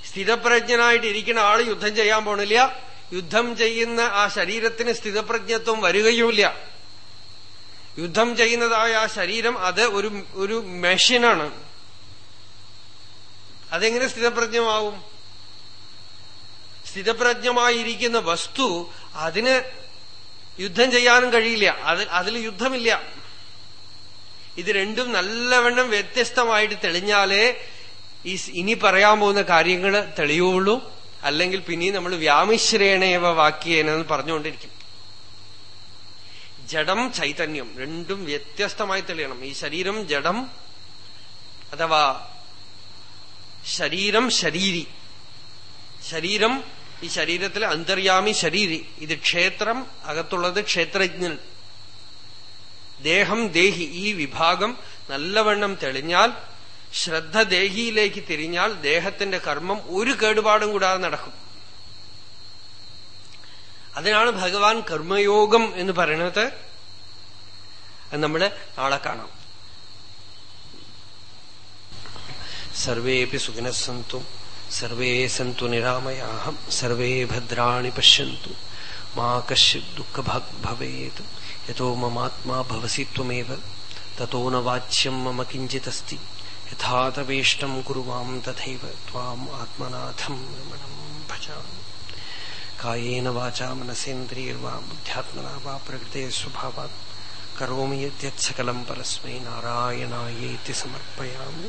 സ്ഥിതപ്രജ്ഞനായിട്ടിരിക്കുന്ന ആൾ യുദ്ധം ചെയ്യാൻ പോണില്ല. യുദ്ധം ചെയ്യുന്ന ആ ശരീരത്തിന് സ്ഥിതപ്രജ്ഞത്വം വരികയുമില്ല. യുദ്ധം ചെയ്യുന്നതായ ആ ശരീരം അത് ഒരു ഒരു മെഷീനാണ്. അതെങ്ങനെ സ്ഥിതപ്രജ്ഞമാവും? സ്ഥിതപ്രജ്ഞമായിരിക്കുന്ന വസ്തു അതിന് യുദ്ധം ചെയ്യാനും കഴിയില്ല. അത് അതിൽ യുദ്ധമില്ല. ഇത് രണ്ടും നല്ലവണ്ണം വ്യത്യസ്തമായിട്ട് തെളിഞ്ഞാലേ ഈ ഇനി പറയാൻ പോകുന്ന കാര്യങ്ങൾ തെളിയുള്ളൂ. അല്ലെങ്കിൽ പിന്നെ നമ്മൾ വ്യാമിശ്രേണേവ വാക്യേനെന്ന് പറഞ്ഞുകൊണ്ടിരിക്കും. ജഡം ചൈതന്യം രണ്ടും വ്യത്യസ്തമായി തെളിയണം. ഈ ശരീരം ജഡം അഥവാ ശരീരം ശരീരി. ശരീരം ഈ ശരീരത്തിൽ അന്തര്യാമി ശരീരി ഇത് ക്ഷേത്രം അകത്തുള്ളത് ക്ഷേത്രജ്ഞൻ. ദേഹം ദേഹി ഈ വിഭാഗം നല്ലവണ്ണം തെളിഞ്ഞാൽ ശ്രദ്ധ ദേഹിയിലേക്ക് തിരിഞ്ഞാൽ ദേഹത്തിന്റെ കർമ്മം ഒരു കേടുപാടും കൂടാതെ നടക്കും. അതിനാണ് ഭഗവാൻ കർമ്മയോഗം എന്ന് പറയുന്നത്. നമ്മൾ നാളെ കാണാം. സർവേപി സുഖിനസ്സന്തു. സർവേ സന്തു നിരാമയാഹം സർവേ ഭദ്രാണി പശ്യന്തു. മാ കശ്ചിത് ദുഃഖഭാഗ് ഭവേത്. യഥോ മമാത്മാ ഭവസി ത്വമേവ. തതോ ന വാച്യം മമ കിഞ്ചിതസ്തി. യഥാതവേഷ്ടം മാം തഥൈവ. ത്വാം ആത്മനാഥം രമണം ഭജാമി. കായേന വാചാ മനസേന്ദ്രിയർവാ ബുദ്ധ്യാത്മനാ വാ പ്രകൃതേ സ്വഭാവാത്. കരോമി യദ്യത് സകലം പരസ്മൈ നാരായണായേതി സമർപ്പയാമി.